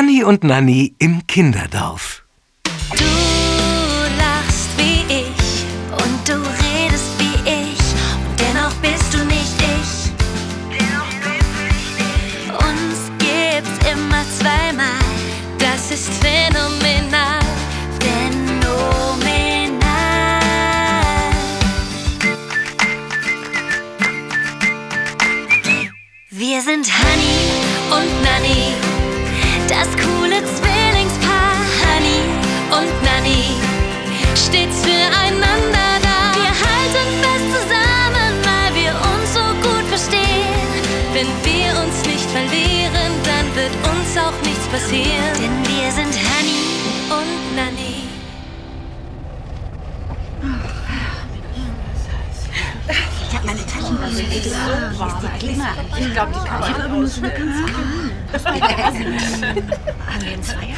Hanni und Nanni im Kinderdorf.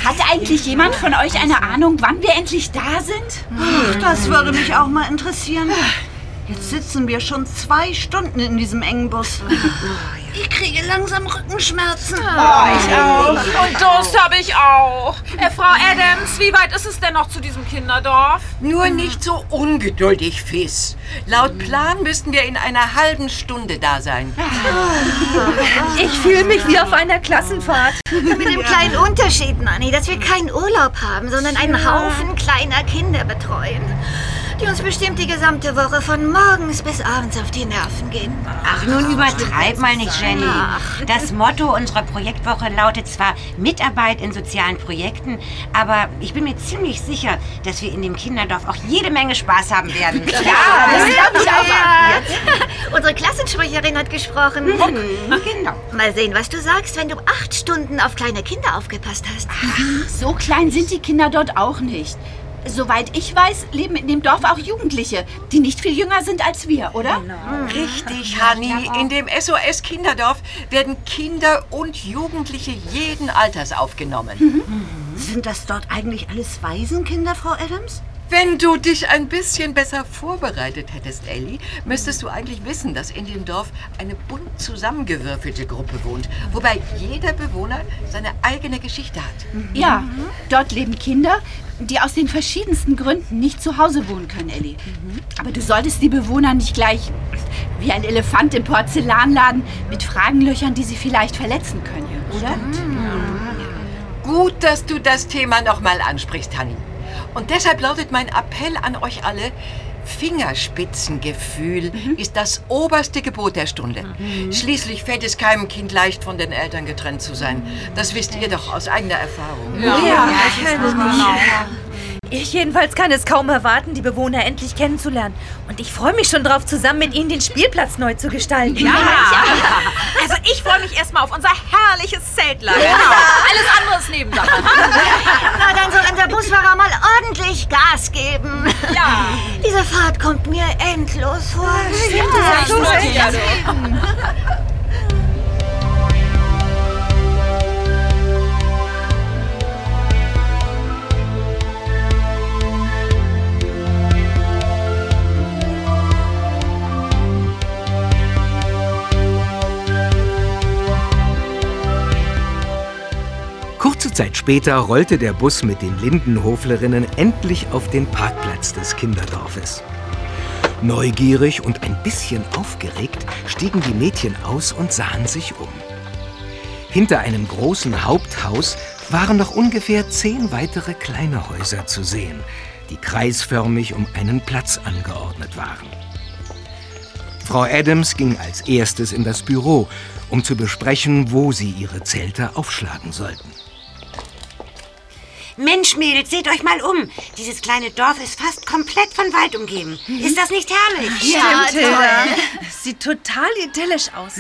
Hat eigentlich jemand von euch eine Ahnung, wann wir endlich da sind? Ach, das würde mich auch mal interessieren. Jetzt sitzen wir schon zwei Stunden in diesem engen Bus. Ich kriege langsam Rückenschmerzen. Ich auch. Und Durst habe ich auch. Äh, Frau Adams, wie weit ist es denn noch zu diesem Kinderdorf? Nur nicht so ungeduldig, Fiss. Laut Plan müssten wir in einer halben Stunde da sein. Ich fühle mich wie auf einer Klassenfahrt. Mit dem kleinen Unterschied, Nanni, dass wir keinen Urlaub haben, sondern einen Haufen kleiner Kinder betreuen, die uns bestimmt die gesamte Woche von morgens bis abends auf die Nerven gehen. Ach, nun übertreib mal nicht, Jenny. Das Motto unserer Projektwoche lautet zwar Mitarbeit in sozialen Projekten, aber ich bin mir ziemlich sicher, dass wir in dem Kinderdorf auch jede Menge Spaß haben werden. Ja, das glaube ich auch. Unsere Klassensprecherin hat gesprochen. Genau. Mal sehen, was du sagst, wenn du acht Stunden auf kleine Kinder aufgepasst hast. So klein sind die Kinder dort auch nicht. Soweit ich weiß, leben in dem Dorf auch Jugendliche, die nicht viel jünger sind als wir, oder? Richtig, Hanni. In dem SOS Kinderdorf werden Kinder und Jugendliche jeden Alters aufgenommen. Sind das dort eigentlich alles Waisenkinder, Frau Adams? Wenn du dich ein bisschen besser vorbereitet hättest, Ellie, müsstest du eigentlich wissen, dass in dem Dorf eine bunt zusammengewürfelte Gruppe wohnt, wobei jeder Bewohner seine eigene Geschichte hat. Ja, dort leben Kinder, die aus den verschiedensten Gründen nicht zu Hause wohnen können, Ellie. Aber du solltest die Bewohner nicht gleich wie ein Elefant im Porzellanladen mit Fragenlöchern, die sie vielleicht verletzen können, oder? Gut, dass du das Thema nochmal ansprichst, Hanni. Und deshalb lautet mein Appell an euch alle, Fingerspitzengefühl ist das oberste Gebot der Stunde. Schließlich fällt es keinem Kind leicht, von den Eltern getrennt zu sein. Das wisst ihr doch aus eigener Erfahrung. Ich jedenfalls kann es kaum erwarten, die Bewohner endlich kennenzulernen. Und ich freue mich schon drauf, zusammen mit ihnen den Spielplatz neu zu gestalten. Ja. Also ich freue mich erstmal auf unser herrliches Zeltlager. Alles andere ist Nebensache. Na, dann soll unser Busfahrer mal ordentlich Gas geben. Ja. Diese Fahrt kommt mir endlos vor. Zeit später rollte der Bus mit den Lindenhoflerinnen endlich auf den Parkplatz des Kinderdorfes. Neugierig und ein bisschen aufgeregt stiegen die Mädchen aus und sahen sich um. Hinter einem großen Haupthaus waren noch ungefähr zehn weitere kleine Häuser zu sehen, die kreisförmig um einen Platz angeordnet waren. Frau Adams ging als erstes in das Büro, um zu besprechen, wo sie ihre Zelte aufschlagen sollten. Mensch, Mädels, seht euch mal um. Dieses kleine Dorf ist fast komplett von Wald umgeben. Ist das nicht herrlich? Ja, Tilda. Sieht total idyllisch aus.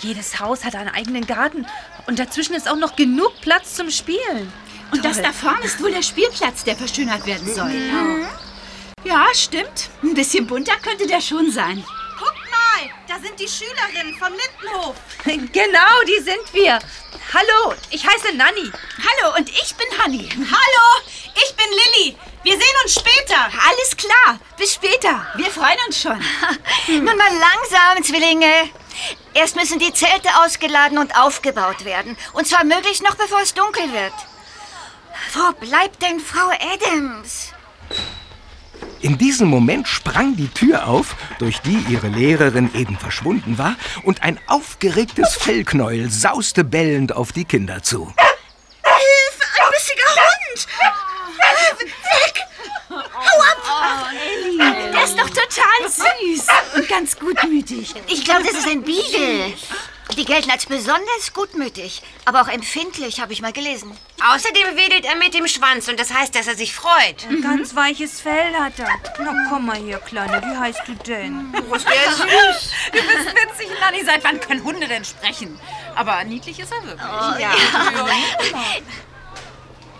Jedes Haus hat einen eigenen Garten und dazwischen ist auch noch genug Platz zum Spielen. Und das da vorne ist wohl der Spielplatz, der verschönert werden soll. Ja, stimmt. Ein bisschen bunter könnte der schon sein. Da sind die Schülerinnen vom Lindenhof. Genau, die sind wir. Hallo, ich heiße Nanni. Hallo, und ich bin Hanni. Hallo, ich bin Lilly. Wir sehen uns später. Alles klar. Bis später. Wir freuen uns schon. Nun mal langsam, Zwillinge. Erst müssen die Zelte ausgeladen und aufgebaut werden. Und zwar möglichst noch bevor es dunkel wird. Wo bleibt denn Frau Adams? In diesem Moment sprang die Tür auf, durch die ihre Lehrerin eben verschwunden war, und ein aufgeregtes Fellknäuel sauste bellend auf die Kinder zu. Hilfe, ein bissiger Hund! Weg! Hau ab! Der ist doch total süß und ganz gutmütig. Ich glaube, das ist ein Beagle. Die gelten als besonders gutmütig, aber auch empfindlich, habe ich mal gelesen. Außerdem wedelt er mit dem Schwanz und das heißt, dass er sich freut. Ein ganz weiches Fell hat er. Na komm mal her, Kleine, wie heißt du denn? Der ist süß. Du bist witzig, Nanni. Seit wann können Hunde denn sprechen? Aber niedlich ist er wirklich. ja.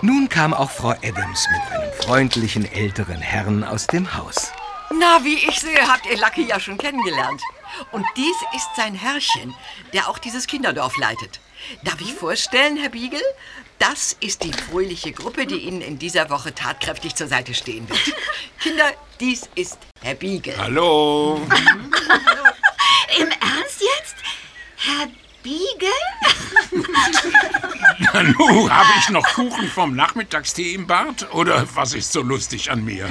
Nun kam auch Frau Adams mit einem freundlichen älteren Herrn aus dem Haus. Na, wie ich sehe, habt ihr Lucky ja schon kennengelernt. Und dies ist sein Herrchen, der auch dieses Kinderdorf leitet. Darf ich vorstellen, Herr Biegel? Das ist die fröhliche Gruppe, die Ihnen in dieser Woche tatkräftig zur Seite stehen wird. Kinder, dies ist Herr Biegel. Hallo. Im Ernst jetzt? Herr Beagle? Nanu, habe ich noch Kuchen vom Nachmittagstee im Bad? Oder was ist so lustig an mir?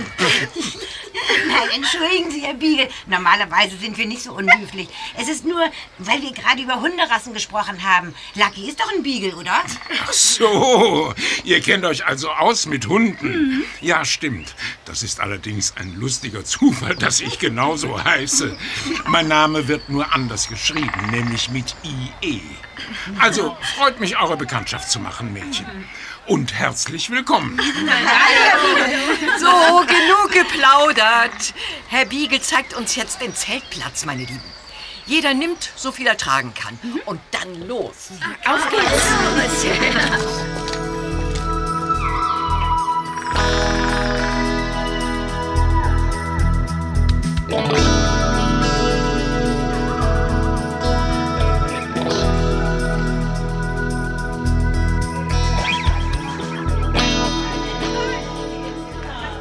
Nein, entschuldigen Sie, Herr Biegel. Normalerweise sind wir nicht so unhöflich. Es ist nur, weil wir gerade über Hunderassen gesprochen haben. Lucky ist doch ein Beagle, oder? Ach so, ihr kennt euch also aus mit Hunden. Ja, stimmt. Das ist allerdings ein lustiger Zufall, dass ich genauso heiße. Mein Name wird nur anders geschrieben, nämlich mit IE. Also, freut mich, eure Bekanntschaft zu machen, Mädchen. Und herzlich willkommen. So, genug geplaudert. Herr Biegel zeigt uns jetzt den Zeltplatz, meine Lieben. Jeder nimmt, so viel er tragen kann. Und dann los. Auf geht's.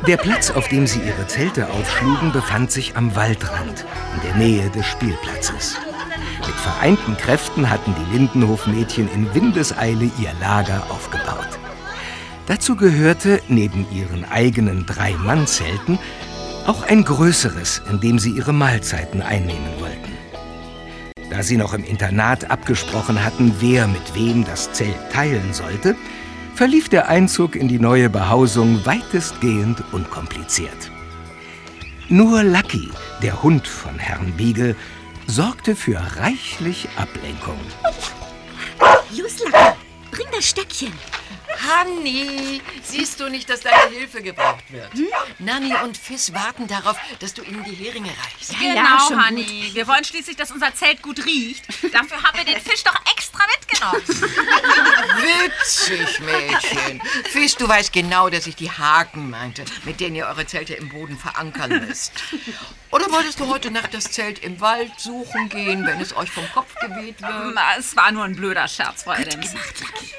Der Platz, auf dem sie ihre Zelte aufschlugen, befand sich am Waldrand, in der Nähe des Spielplatzes. Mit vereinten Kräften hatten die Lindenhofmädchen in Windeseile ihr Lager aufgebaut. Dazu gehörte, neben ihren eigenen Drei-Mann-Zelten, auch ein größeres, in dem sie ihre Mahlzeiten einnehmen wollten. Da sie noch im Internat abgesprochen hatten, wer mit wem das Zelt teilen sollte, verlief der Einzug in die neue Behausung weitestgehend unkompliziert. Nur Lucky, der Hund von Herrn Beagle, sorgte für reichlich Ablenkung. Los, Lucky, bring das Stöckchen. Hanni, siehst du nicht, dass deine Hilfe gebraucht wird? Nanni und Fiss warten darauf, dass du ihnen die Heringe reichst. Ja, Genau, schon Hanni. Wir wollen schließlich, dass unser Zelt gut riecht. Dafür haben wir den Fisch doch extra mitgenommen. Witzig, Mädchen. Fiss, du weißt genau, dass ich die Haken meinte, mit denen ihr eure Zelte im Boden verankern müsst. Oder wolltest du heute Nacht das Zelt im Wald suchen gehen, wenn es euch vom Kopf geweht wird? Na, es war nur ein blöder Scherz, Frau Adams.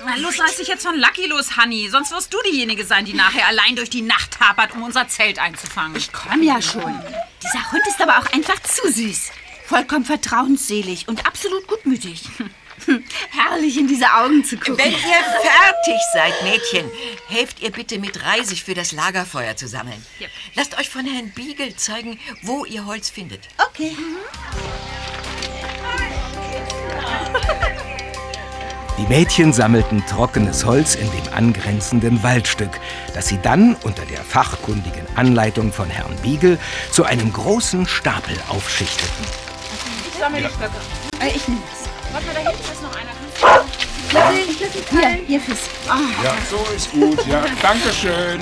Na, los, reiß dich jetzt von Lucky los, Hanni. Sonst wirst du diejenige sein, die nachher allein durch die Nacht hapert, um unser Zelt einzufangen. Komm ja schon. Dieser Hund ist aber auch einfach zu süß. Vollkommen vertrauensselig und absolut gutmütig. Herrlich in diese Augen zu gucken. Wenn ihr fertig seid, Mädchen, helft ihr bitte mit Reisig für das Lagerfeuer zu sammeln. Lasst euch von Herrn Beagle zeigen, wo ihr Holz findet. Okay. Die Mädchen sammelten trockenes Holz in dem angrenzenden Waldstück, das sie dann unter der fachkundigen Anleitung von Herrn Beagle zu einem großen Stapel aufschichteten. Ich sammle die Stöcke. Äh, ich nehme. Warte mal, da hinten ist noch einer. Hier, hier, Fiss. Ja, so ist gut. Ja, danke schön.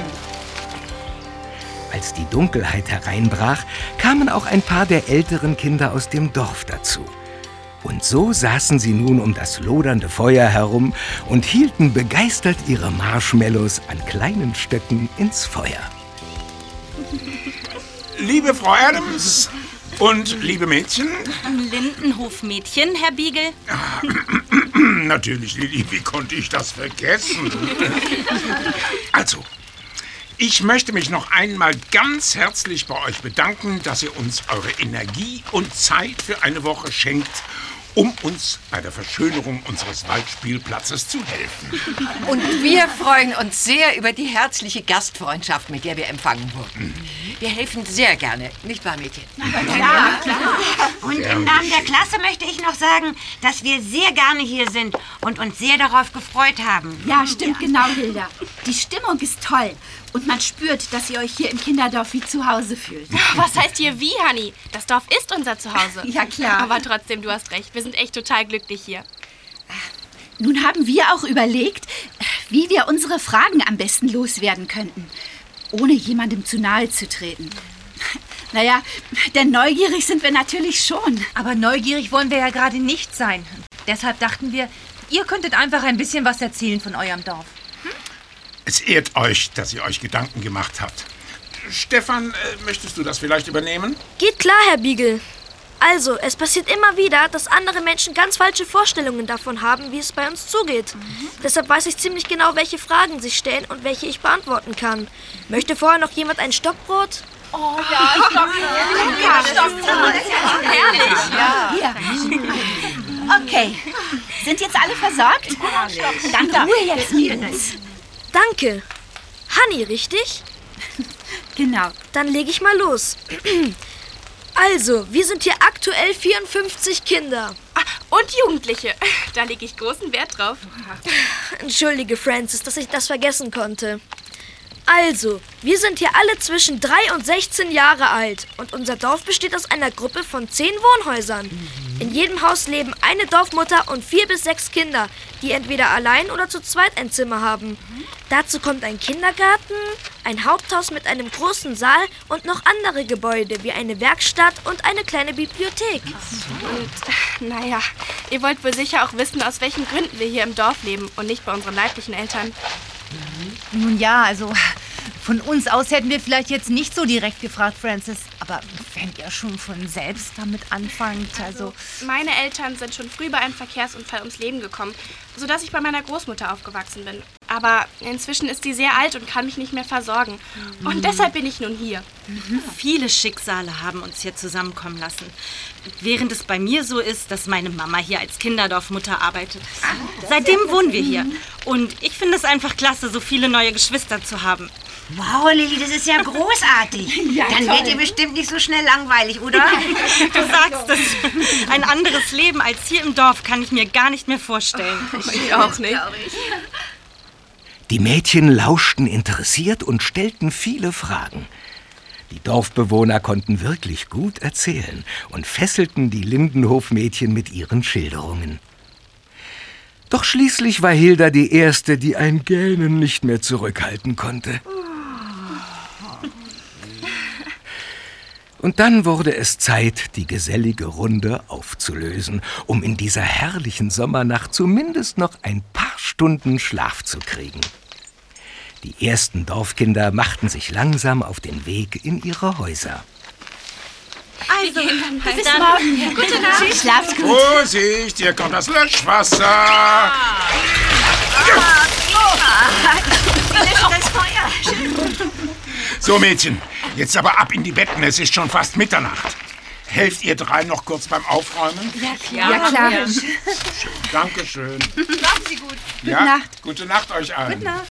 Als die Dunkelheit hereinbrach, kamen auch ein paar der älteren Kinder aus dem Dorf dazu. Und so saßen sie nun um das lodernde Feuer herum und hielten begeistert ihre Marshmallows an kleinen Stöcken ins Feuer. Liebe Frau Adams und liebe Mädchen, Lindenhofmädchen, Herr Biegel. Natürlich, Lilly, wie konnte ich das vergessen? Also, ich möchte mich noch einmal ganz herzlich bei euch bedanken, dass ihr uns eure Energie und Zeit für eine Woche schenkt um uns bei der Verschönerung unseres Waldspielplatzes zu helfen. Und wir freuen uns sehr über die herzliche Gastfreundschaft, mit der wir empfangen wurden. Wir helfen sehr gerne, nicht wahr, Mädchen? Ja, klar. Und im Namen der Klasse möchte ich noch sagen, dass wir sehr gerne hier sind und uns sehr darauf gefreut haben. Ja, stimmt genau, Hilda. Die Stimmung ist toll. Und man spürt, dass ihr euch hier im Kinderdorf wie zu Hause fühlt. Was heißt hier wie, Hanni? Das Dorf ist unser Zuhause. Ja, klar. Aber trotzdem, du hast recht. Wir sind echt total glücklich hier. Nun haben wir auch überlegt, wie wir unsere Fragen am besten loswerden könnten, ohne jemandem zu nahe zu treten. Naja, denn neugierig sind wir natürlich schon. Aber neugierig wollen wir ja gerade nicht sein. Deshalb dachten wir, ihr könntet einfach ein bisschen was erzählen von eurem Dorf. Es ehrt euch, dass ihr euch Gedanken gemacht habt. Stefan, äh, möchtest du das vielleicht übernehmen? Geht klar, Herr Biegel. Also, es passiert immer wieder, dass andere Menschen ganz falsche Vorstellungen davon haben, wie es bei uns zugeht. Deshalb weiß ich ziemlich genau, welche Fragen sich stellen und welche ich beantworten kann. Möchte vorher noch jemand ein Stockbrot? Oh ja, Stockbrot. Herrlich. Ja. Hier. Okay. Sind jetzt alle versorgt? Dann Ruhe jetzt, Mädels. Danke. Hanni, richtig? Genau. Dann lege ich mal los. Also, wir sind hier aktuell 54 Kinder. Ah, Und Jugendliche. Da lege ich großen Wert drauf. Entschuldige, Francis, dass ich das vergessen konnte. Also, wir sind hier alle zwischen 3 und 16 Jahre alt und unser Dorf besteht aus einer Gruppe von 10 Wohnhäusern. In jedem Haus leben eine Dorfmutter und vier bis sechs Kinder, die entweder allein oder zu zweit ein Zimmer haben. Dazu kommt ein Kindergarten, ein Haupthaus mit einem großen Saal und noch andere Gebäude wie eine Werkstatt und eine kleine Bibliothek. Und naja, ihr wollt wohl sicher auch wissen, aus welchen Gründen wir hier im Dorf leben und nicht bei unseren leiblichen Eltern. Nun ja, also von uns aus hätten wir vielleicht jetzt nicht so direkt gefragt, Francis. Aber wenn ihr schon von selbst damit anfangt, also... Meine Eltern sind schon früh bei einem Verkehrsunfall ums Leben gekommen, sodass ich bei meiner Großmutter aufgewachsen bin. Aber inzwischen ist sie sehr alt und kann mich nicht mehr versorgen. Und deshalb bin ich nun hier. Viele Schicksale haben uns hier zusammenkommen lassen. Während es bei mir so ist, dass meine Mama hier als Kinderdorfmutter arbeitet. Seitdem wohnen wir hier. Und ich finde es einfach klasse, so viele neue Geschwister zu haben. Wow, Lilly, das ist ja großartig. Dann wird dir bestimmt nicht so schnell langweilig, oder? Du sagst es. Ein anderes Leben als hier im Dorf kann ich mir gar nicht mehr vorstellen. Ich auch nicht. Die Mädchen lauschten interessiert und stellten viele Fragen. Die Dorfbewohner konnten wirklich gut erzählen und fesselten die Lindenhofmädchen mit ihren Schilderungen. Doch schließlich war Hilda die Erste, die ein Gähnen nicht mehr zurückhalten konnte. Und dann wurde es Zeit, die gesellige Runde aufzulösen, um in dieser herrlichen Sommernacht zumindest noch ein paar Stunden Schlaf zu kriegen. Die ersten Dorfkinder machten sich langsam auf den Weg in ihre Häuser. Also, bis morgen. Gute Nacht. Schlaft gut. Vorsicht, hier kommt das Löschwasser. Das Feuer. So, Mädchen, jetzt aber ab in die Betten. Es ist schon fast Mitternacht. Helft ihr drei noch kurz beim Aufräumen? Ja, klar. Dankeschön. Schlafen Sie gut. Gute Nacht. Gute Nacht euch allen. Gute Nacht.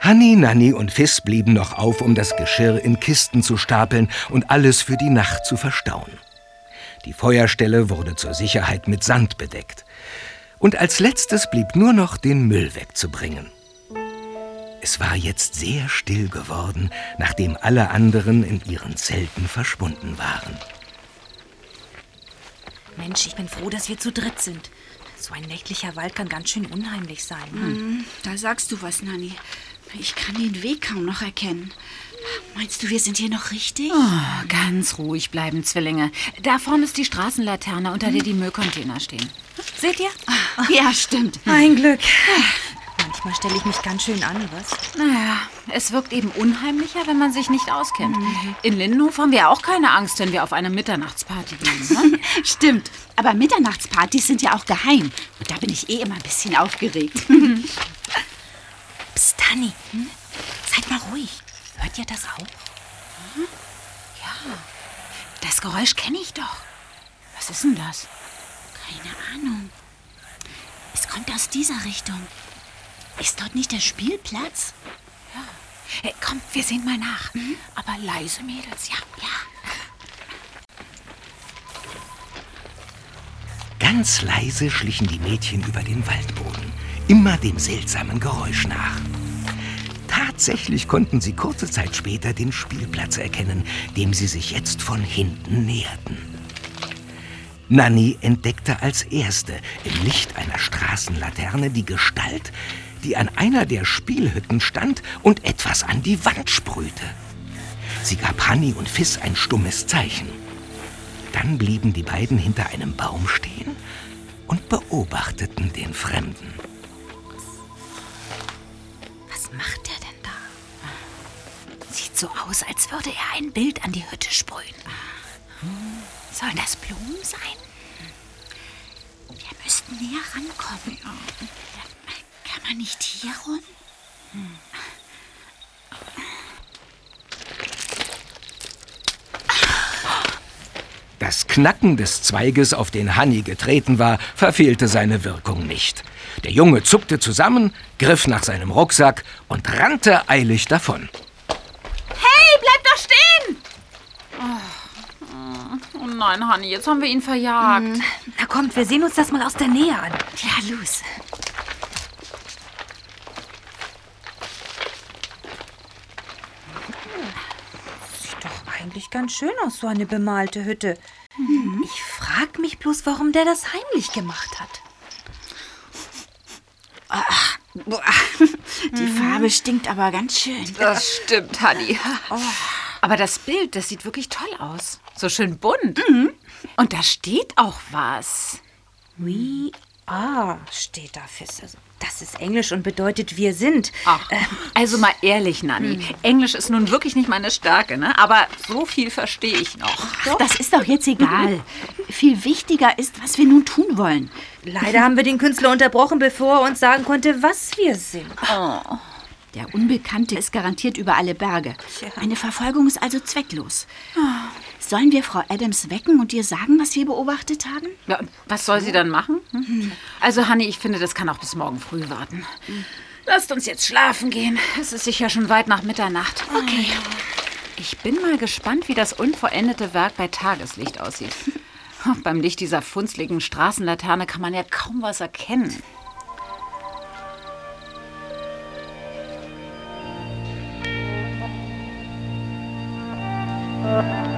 Hanni, Nanni und Fiss blieben noch auf, um das Geschirr in Kisten zu stapeln und alles für die Nacht zu verstauen. Die Feuerstelle wurde zur Sicherheit mit Sand bedeckt. Und als letztes blieb nur noch den Müll wegzubringen. Es war jetzt sehr still geworden, nachdem alle anderen in ihren Zelten verschwunden waren. Mensch, ich bin froh, dass wir zu dritt sind. So ein nächtlicher Wald kann ganz schön unheimlich sein. Hm. Hm, Da sagst du was, Nanni. Ich kann den Weg kaum noch erkennen. Meinst du, wir sind hier noch richtig? Oh, ganz ruhig bleiben, Zwillinge. Da vorne ist die Straßenlaterne, unter der die Müllcontainer stehen. Seht ihr? Ja, stimmt. Ein Glück. Manchmal stelle ich mich ganz schön an, was? Naja, es wirkt eben unheimlicher, wenn man sich nicht auskennt. In Lindenhof haben wir auch keine Angst, wenn wir auf eine Mitternachtsparty gehen. Ne? Stimmt. Aber Mitternachtspartys sind ja auch geheim. Und da bin ich eh immer ein bisschen aufgeregt. Psst, Hanni, seid mal ruhig. Hört ihr das auch? Ja, das Geräusch kenne ich doch. Was ist denn das? Keine Ahnung. Es kommt aus dieser Richtung. Ist dort nicht der Spielplatz? Ja. Hey, komm, wir sehen mal nach. Aber leise, Mädels, ja. Ja. Ganz leise schlichen die Mädchen über den Waldboden, immer dem seltsamen Geräusch nach. Tatsächlich konnten sie kurze Zeit später den Spielplatz erkennen, dem sie sich jetzt von hinten näherten. Nanny entdeckte als erste im Licht einer Straßenlaterne die Gestalt, die an einer der Spielhütten stand und etwas an die Wand sprühte. Sie gab Hanni und Fiss ein stummes Zeichen. Dann blieben die beiden hinter einem Baum stehen und beobachteten den Fremden. So aus, als würde er ein Bild an die Hütte sprühen. Sollen das Blumen sein? Wir müssten näher rankommen. Kann man nicht hier rum? Das Knacken des Zweiges, auf den Hanni getreten war, verfehlte seine Wirkung nicht. Der Junge zuckte zusammen, griff nach seinem Rucksack und rannte eilig davon. Hey, bleib doch stehen! Oh, oh nein, Hanni, jetzt haben wir ihn verjagt. Na kommt, wir sehen uns das mal aus der Nähe an. Ja, los. Sieht doch eigentlich ganz schön aus, so eine bemalte Hütte. Ich frag mich bloß, warum der das heimlich gemacht hat. Die Farbe stinkt aber ganz schön. Das stimmt, Hanni. Aber das Bild, das sieht wirklich toll aus. So schön bunt. Und da steht auch was. We are steht da fest. Also, das ist Englisch und bedeutet wir sind. Ach, also mal ehrlich, Nanni. Englisch ist nun wirklich nicht meine Stärke, ne? Aber so viel verstehe ich noch. Ach, das ist doch jetzt egal. Viel wichtiger ist, was wir nun tun wollen. Leider haben wir den Künstler unterbrochen, bevor er uns sagen konnte, was wir sind. Der Unbekannte ist garantiert über alle Berge. Eine Verfolgung ist also zwecklos. Sollen wir Frau Adams wecken und ihr sagen, was wir beobachtet haben? Ja, was soll sie dann machen? Hm? Also, Hanni, ich finde, das kann auch bis morgen früh warten. Lasst uns jetzt schlafen gehen. Es ist sicher schon weit nach Mitternacht. Okay. Ich bin mal gespannt, wie das unvollendete Werk bei Tageslicht aussieht. Beim Licht dieser funzligen Straßenlaterne kann man ja kaum was erkennen. Am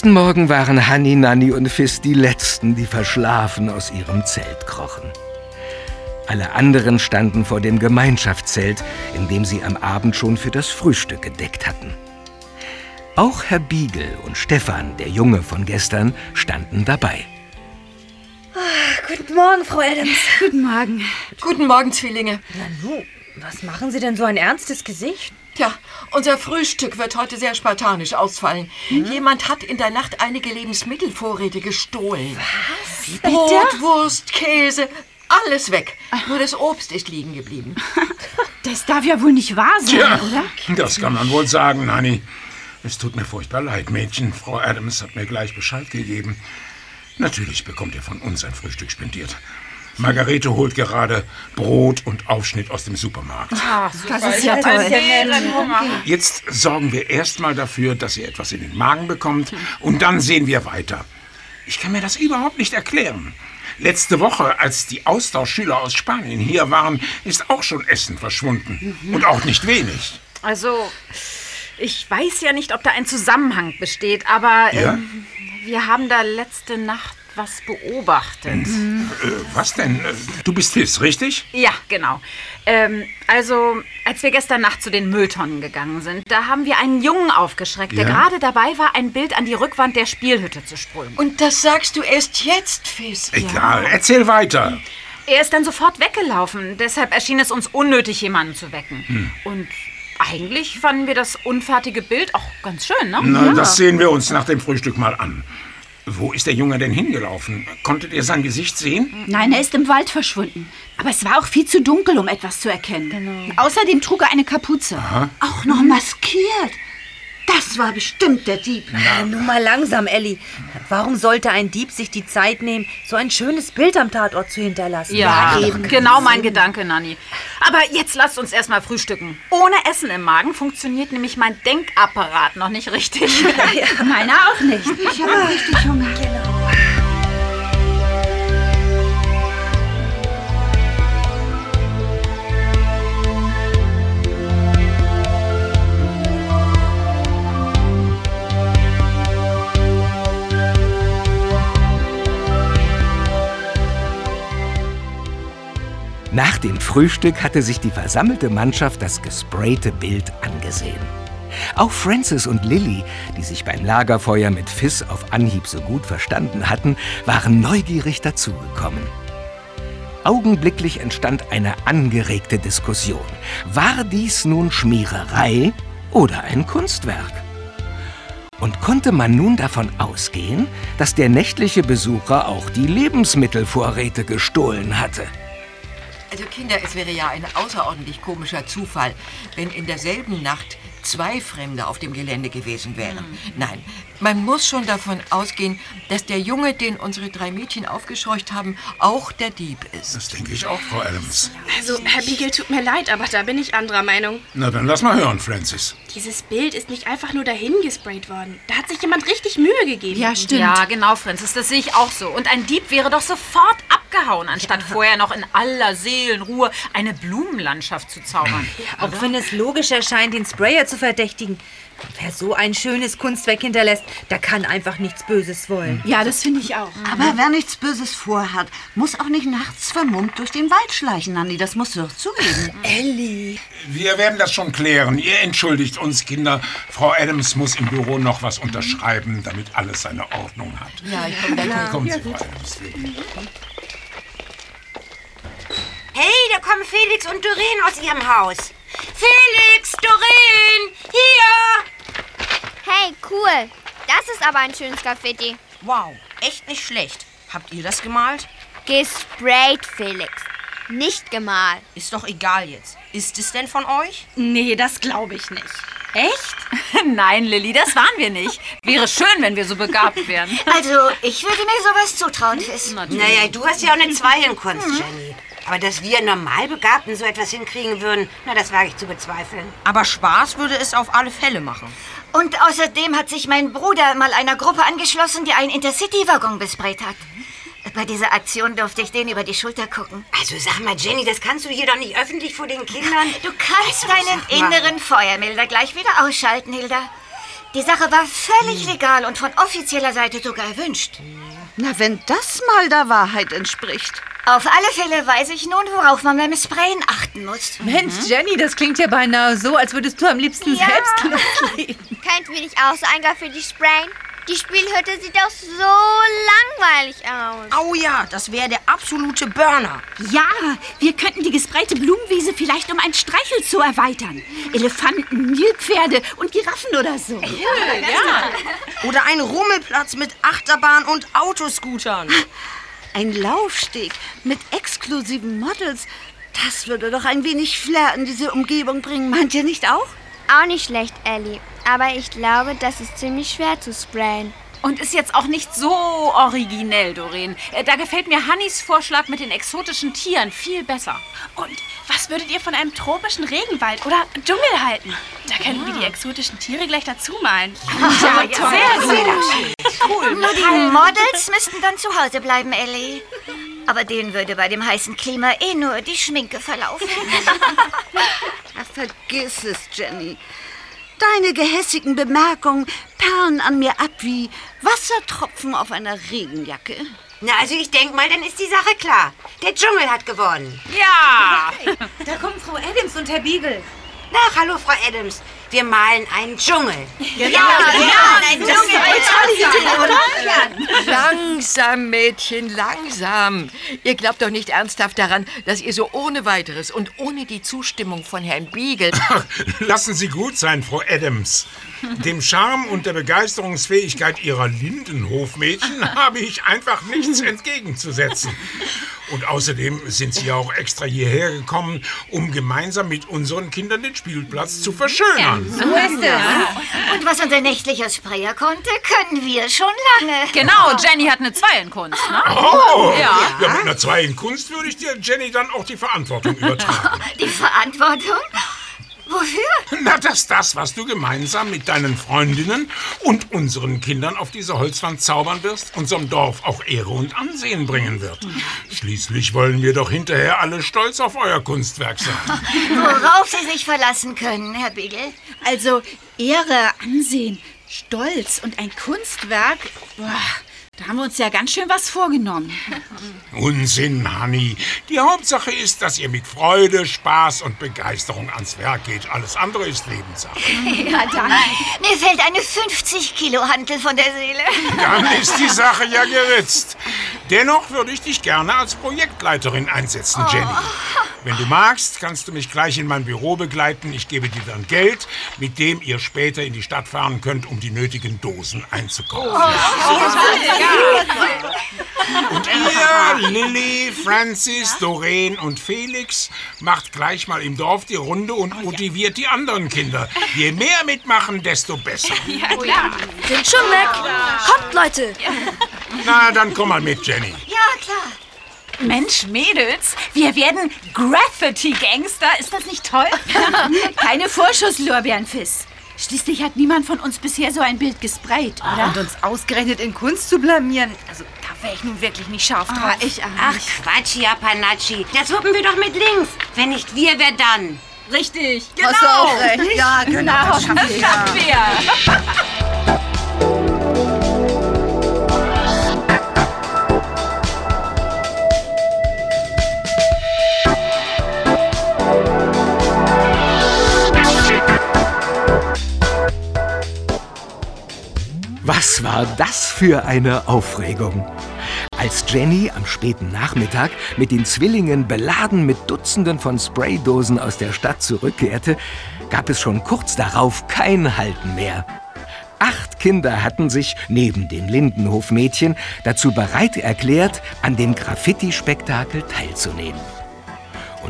nächsten Morgen waren Hanni, Nanni und Fiss die Letzten, die verschlafen aus ihrem Zelt krochen. Alle anderen standen vor dem Gemeinschaftszelt, in dem sie am Abend schon für das Frühstück gedeckt hatten. Auch Herr Biegel und Stefan, der Junge von gestern, standen dabei. Guten Morgen, Frau Adams. Guten Morgen. Guten Morgen, Zwillinge. Nanu, was machen Sie denn so ein ernstes Gesicht? Tja, unser Frühstück wird heute sehr spartanisch ausfallen. Jemand hat in der Nacht einige Lebensmittelvorräte gestohlen. Was? Brot, Wurst, Käse, alles weg. Nur das Obst ist liegen geblieben. Das darf ja wohl nicht wahr sein, Tja, oder? das kann man wohl sagen, Nanni. Es tut mir furchtbar leid, Mädchen. Frau Adams hat mir gleich Bescheid gegeben. Natürlich bekommt ihr von uns ein Frühstück spendiert. Margarete holt gerade Brot und Aufschnitt aus dem Supermarkt. Ach, das ist ja toll. Jetzt sorgen wir erstmal dafür, dass ihr etwas in den Magen bekommt und dann sehen wir weiter. Ich kann mir das überhaupt nicht erklären. Letzte Woche, als die Austauschschüler aus Spanien hier waren, ist auch schon Essen verschwunden. Und auch nicht wenig. Also, ich weiß ja nicht, ob da ein Zusammenhang besteht, aber Ja? ähm, wir haben da letzte Nacht was beobachtet. Äh, was denn? Äh, Du bist Fiss, richtig? Ja, genau. Ähm, also, als wir gestern Nacht zu den Mülltonnen gegangen sind, da haben wir einen Jungen aufgeschreckt, der Ja? gerade dabei war, ein Bild an die Rückwand der Spielhütte zu sprühen. Und das sagst du erst jetzt, Fiss. Egal, erzähl weiter. Er ist dann sofort weggelaufen. Deshalb erschien es uns unnötig, jemanden zu wecken. Hm. Und eigentlich fanden wir das unfertige Bild auch ganz schön, ne? Na, das sehen wir uns nach dem Frühstück mal an. Wo ist der Junge denn hingelaufen? Konntet ihr sein Gesicht sehen? Nein, er ist im Wald verschwunden. Aber es war auch viel zu dunkel, um etwas zu erkennen. Außerdem trug er eine Kapuze. Auch noch maskiert. Das war bestimmt der Dieb. Na, nun mal langsam, Elli. Warum sollte ein Dieb sich die Zeit nehmen, so ein schönes Bild am Tatort zu hinterlassen? Ja, genau mein Gedanke, Nanni. Aber jetzt lasst uns erstmal frühstücken. Ohne Essen im Magen funktioniert nämlich mein Denkapparat noch nicht richtig. Meiner auch nicht. Ich habe richtig Hunger. Nach dem Frühstück hatte sich die versammelte Mannschaft das gesprayte Bild angesehen. Auch Francis und Lilly, die sich beim Lagerfeuer mit Fiss auf Anhieb so gut verstanden hatten, waren neugierig dazugekommen. Augenblicklich entstand eine angeregte Diskussion. War dies nun Schmiererei oder ein Kunstwerk? Und konnte man nun davon ausgehen, dass der nächtliche Besucher auch die Lebensmittelvorräte gestohlen hatte? Also Kinder, es wäre ja ein außerordentlich komischer Zufall, wenn in derselben Nacht zwei Fremde auf dem Gelände gewesen wären. Nein, man muss schon davon ausgehen, dass der Junge, den unsere drei Mädchen aufgescheucht haben, auch der Dieb ist. Das denke ich auch, Frau Adams. Also, Herr Beagle, tut mir leid, aber da bin ich anderer Meinung. Na, dann lass mal hören, Francis. Dieses Bild ist nicht einfach nur dahin gesprayt worden. Da hat sich jemand richtig Mühe gegeben. Ja, genau, Francis, das sehe ich auch so. Und ein Dieb wäre doch sofort abgehauen, anstatt vorher noch in aller Seelenruhe eine Blumenlandschaft zu zaubern. Auch wenn es logisch erscheint, den Sprayer zu verdächtigen. Wer so ein schönes Kunstwerk hinterlässt, der kann einfach nichts Böses wollen. Ja, das finde ich auch. Aber wer nichts Böses vorhat, muss auch nicht nachts vermummt durch den Wald schleichen, Nanni. Das musst du doch zugeben. Elli. Wir werden das schon klären. Ihr entschuldigt uns, Kinder. Frau Adams muss im Büro noch was unterschreiben, damit alles seine Ordnung hat. Ja, ich komme gleich. Kommen Sie, Ja, Frau Adams. Hey, da kommen Felix und Doreen aus ihrem Haus. Felix, Doreen, hier! Hey, cool. Das ist aber ein schönes Graffiti. Wow, echt nicht schlecht. Habt ihr das gemalt? Gesprayt, Felix. Nicht gemalt. Ist doch egal jetzt. Ist es denn von euch? Nee, das glaube ich nicht. Echt? Nein, Lilly, das waren wir nicht. Wäre schön, wenn wir so begabt wären. Also, ich würde mir sowas zutrauen, Fiss. Naja, du hast ja auch eine Zwei in Kunst, Jenny. Aber dass wir Normalbegabten so etwas hinkriegen würden, na, das wage ich zu bezweifeln. Aber Spaß würde es auf alle Fälle machen. Und außerdem hat sich mein Bruder mal einer Gruppe angeschlossen, die einen Intercity-Waggon besprayt hat. Bei dieser Aktion durfte ich denen über die Schulter gucken. Also sag mal, Jenny, das kannst du hier doch nicht öffentlich vor den Kindern. Du kannst Also, deinen inneren Feuermelder gleich wieder ausschalten, Hilda. Die Sache war völlig legal und von offizieller Seite sogar erwünscht. Na, wenn das mal der Wahrheit entspricht. Auf alle Fälle weiß ich nun, worauf man beim Sprayen achten muss. Mensch, Jenny, das klingt ja beinahe so, als würdest du am liebsten Ja. selbst loslegen. Könnten wir nicht auch so ein Graffiti sprayen? Die Spielhütte sieht doch so langweilig aus. Au ja, das wäre der absolute Burner. Ja, wir könnten die gesprayte Blumenwiese vielleicht um ein Streichelzoo erweitern. Elefanten, Nilpferde und Giraffen oder so. Oder ein Rummelplatz mit Achterbahn und Autoscootern. Ein Laufsteg mit exklusiven Models. Das würde doch ein wenig Flair in diese Umgebung bringen. Meint ihr nicht auch? Auch nicht schlecht, Ellie. Aber ich glaube, das ist ziemlich schwer zu sprayen. Und ist jetzt auch nicht so originell, Doreen. Äh, Da gefällt mir Hannys Vorschlag mit den exotischen Tieren viel besser. Und was würdet ihr von einem tropischen Regenwald oder Dschungel halten? Da könnten wir die exotischen Tiere gleich dazu malen. Ja, ja, sehr sehr gut. Cool. Nur die Models müssten dann zu Hause bleiben, Ellie. Aber denen würde bei dem heißen Klima eh nur die Schminke verlaufen. Ach, vergiss es, Jenny. Deine gehässigen Bemerkungen perlen an mir ab wie Wassertropfen auf einer Regenjacke. Na, also ich denke mal, dann ist die Sache klar. Der Dschungel hat gewonnen. Ja! Da kommen Frau Adams und Herr Beagle. Ach, hallo, Frau Adams. Wir malen einen Dschungel. Genau, ja, ja, einen tolle Idee, oder? Langsam, Mädchen, langsam. Ihr glaubt doch nicht ernsthaft daran, dass ihr so ohne weiteres und ohne die Zustimmung von Herrn Beagle... Lassen Sie gut sein, Frau Adams. Dem Charme und der Begeisterungsfähigkeit Ihrer Lindenhofmädchen habe ich einfach nichts entgegenzusetzen. Und außerdem sind Sie ja auch extra hierher gekommen, um gemeinsam mit unseren Kindern den Spielplatz zu verschönern. So ist es. Und was unser nächtlicher Sprayer konnte, können wir schon lange. Genau, Jenny hat eine 2 in Kunst, ne? Oh! Ja. ja, mit einer 2 in Kunst würde ich dir, Jenny, dann auch die Verantwortung übertragen. Die Verantwortung? Wofür? Na, dass das, was du gemeinsam mit deinen Freundinnen und unseren Kindern auf diese Holzwand zaubern wirst, unserem Dorf auch Ehre und Ansehen bringen wird. Schließlich wollen wir doch hinterher alle stolz auf euer Kunstwerk sein. Worauf Sie sich verlassen können, Herr Beagle. Also Ehre, Ansehen, Stolz und ein Kunstwerk. Boah, da haben wir uns ja ganz schön was vorgenommen. Unsinn, Honey. Die Hauptsache ist, dass ihr mit Freude, Spaß und Begeisterung ans Werk geht. Alles andere ist Lebenssache. Ja, danke. Mir fällt eine 50 Kilo Hantel von der Seele. Dann ist die Sache ja geritzt. Dennoch würde ich dich gerne als Projektleiterin einsetzen, Jenny. Wenn du magst, kannst du mich gleich in mein Büro begleiten. Ich gebe dir dann Geld, mit dem ihr später in die Stadt fahren könnt, um die nötigen Dosen einzukaufen. Und ihr, Lilly, Francis, Doreen und Felix, macht gleich mal im Dorf die Runde und motiviert die anderen Kinder. Je mehr mitmachen, desto besser. Ja, klar. Sind schon weg. Kommt, Leute. Na, dann komm mal mit, Jenny. Ja, klar. Mensch, Mädels, wir werden Graffiti-Gangster. Ist das nicht toll? Keine Vorschusslorbeeren, Fiss. Schließlich hat niemand von uns bisher so ein Bild gesprayt, oder? Und uns ausgerechnet in Kunst zu blamieren, also da wäre ich nun wirklich nicht scharf drauf. Ah, ich auch Ach, Quatsch, Japanachi. Das wuppen wir doch mit links. Wenn nicht wir, wer dann? Richtig, Hast du auch recht. Ja, genau, das schaffen wir. schaffen wir. Was war das für eine Aufregung? Als Jenny am späten Nachmittag mit den Zwillingen beladen mit Dutzenden von Spraydosen aus der Stadt zurückkehrte, gab es schon kurz darauf kein Halten mehr. Acht Kinder hatten sich, neben den Lindenhofmädchen, dazu bereit erklärt, an dem Graffiti-Spektakel teilzunehmen.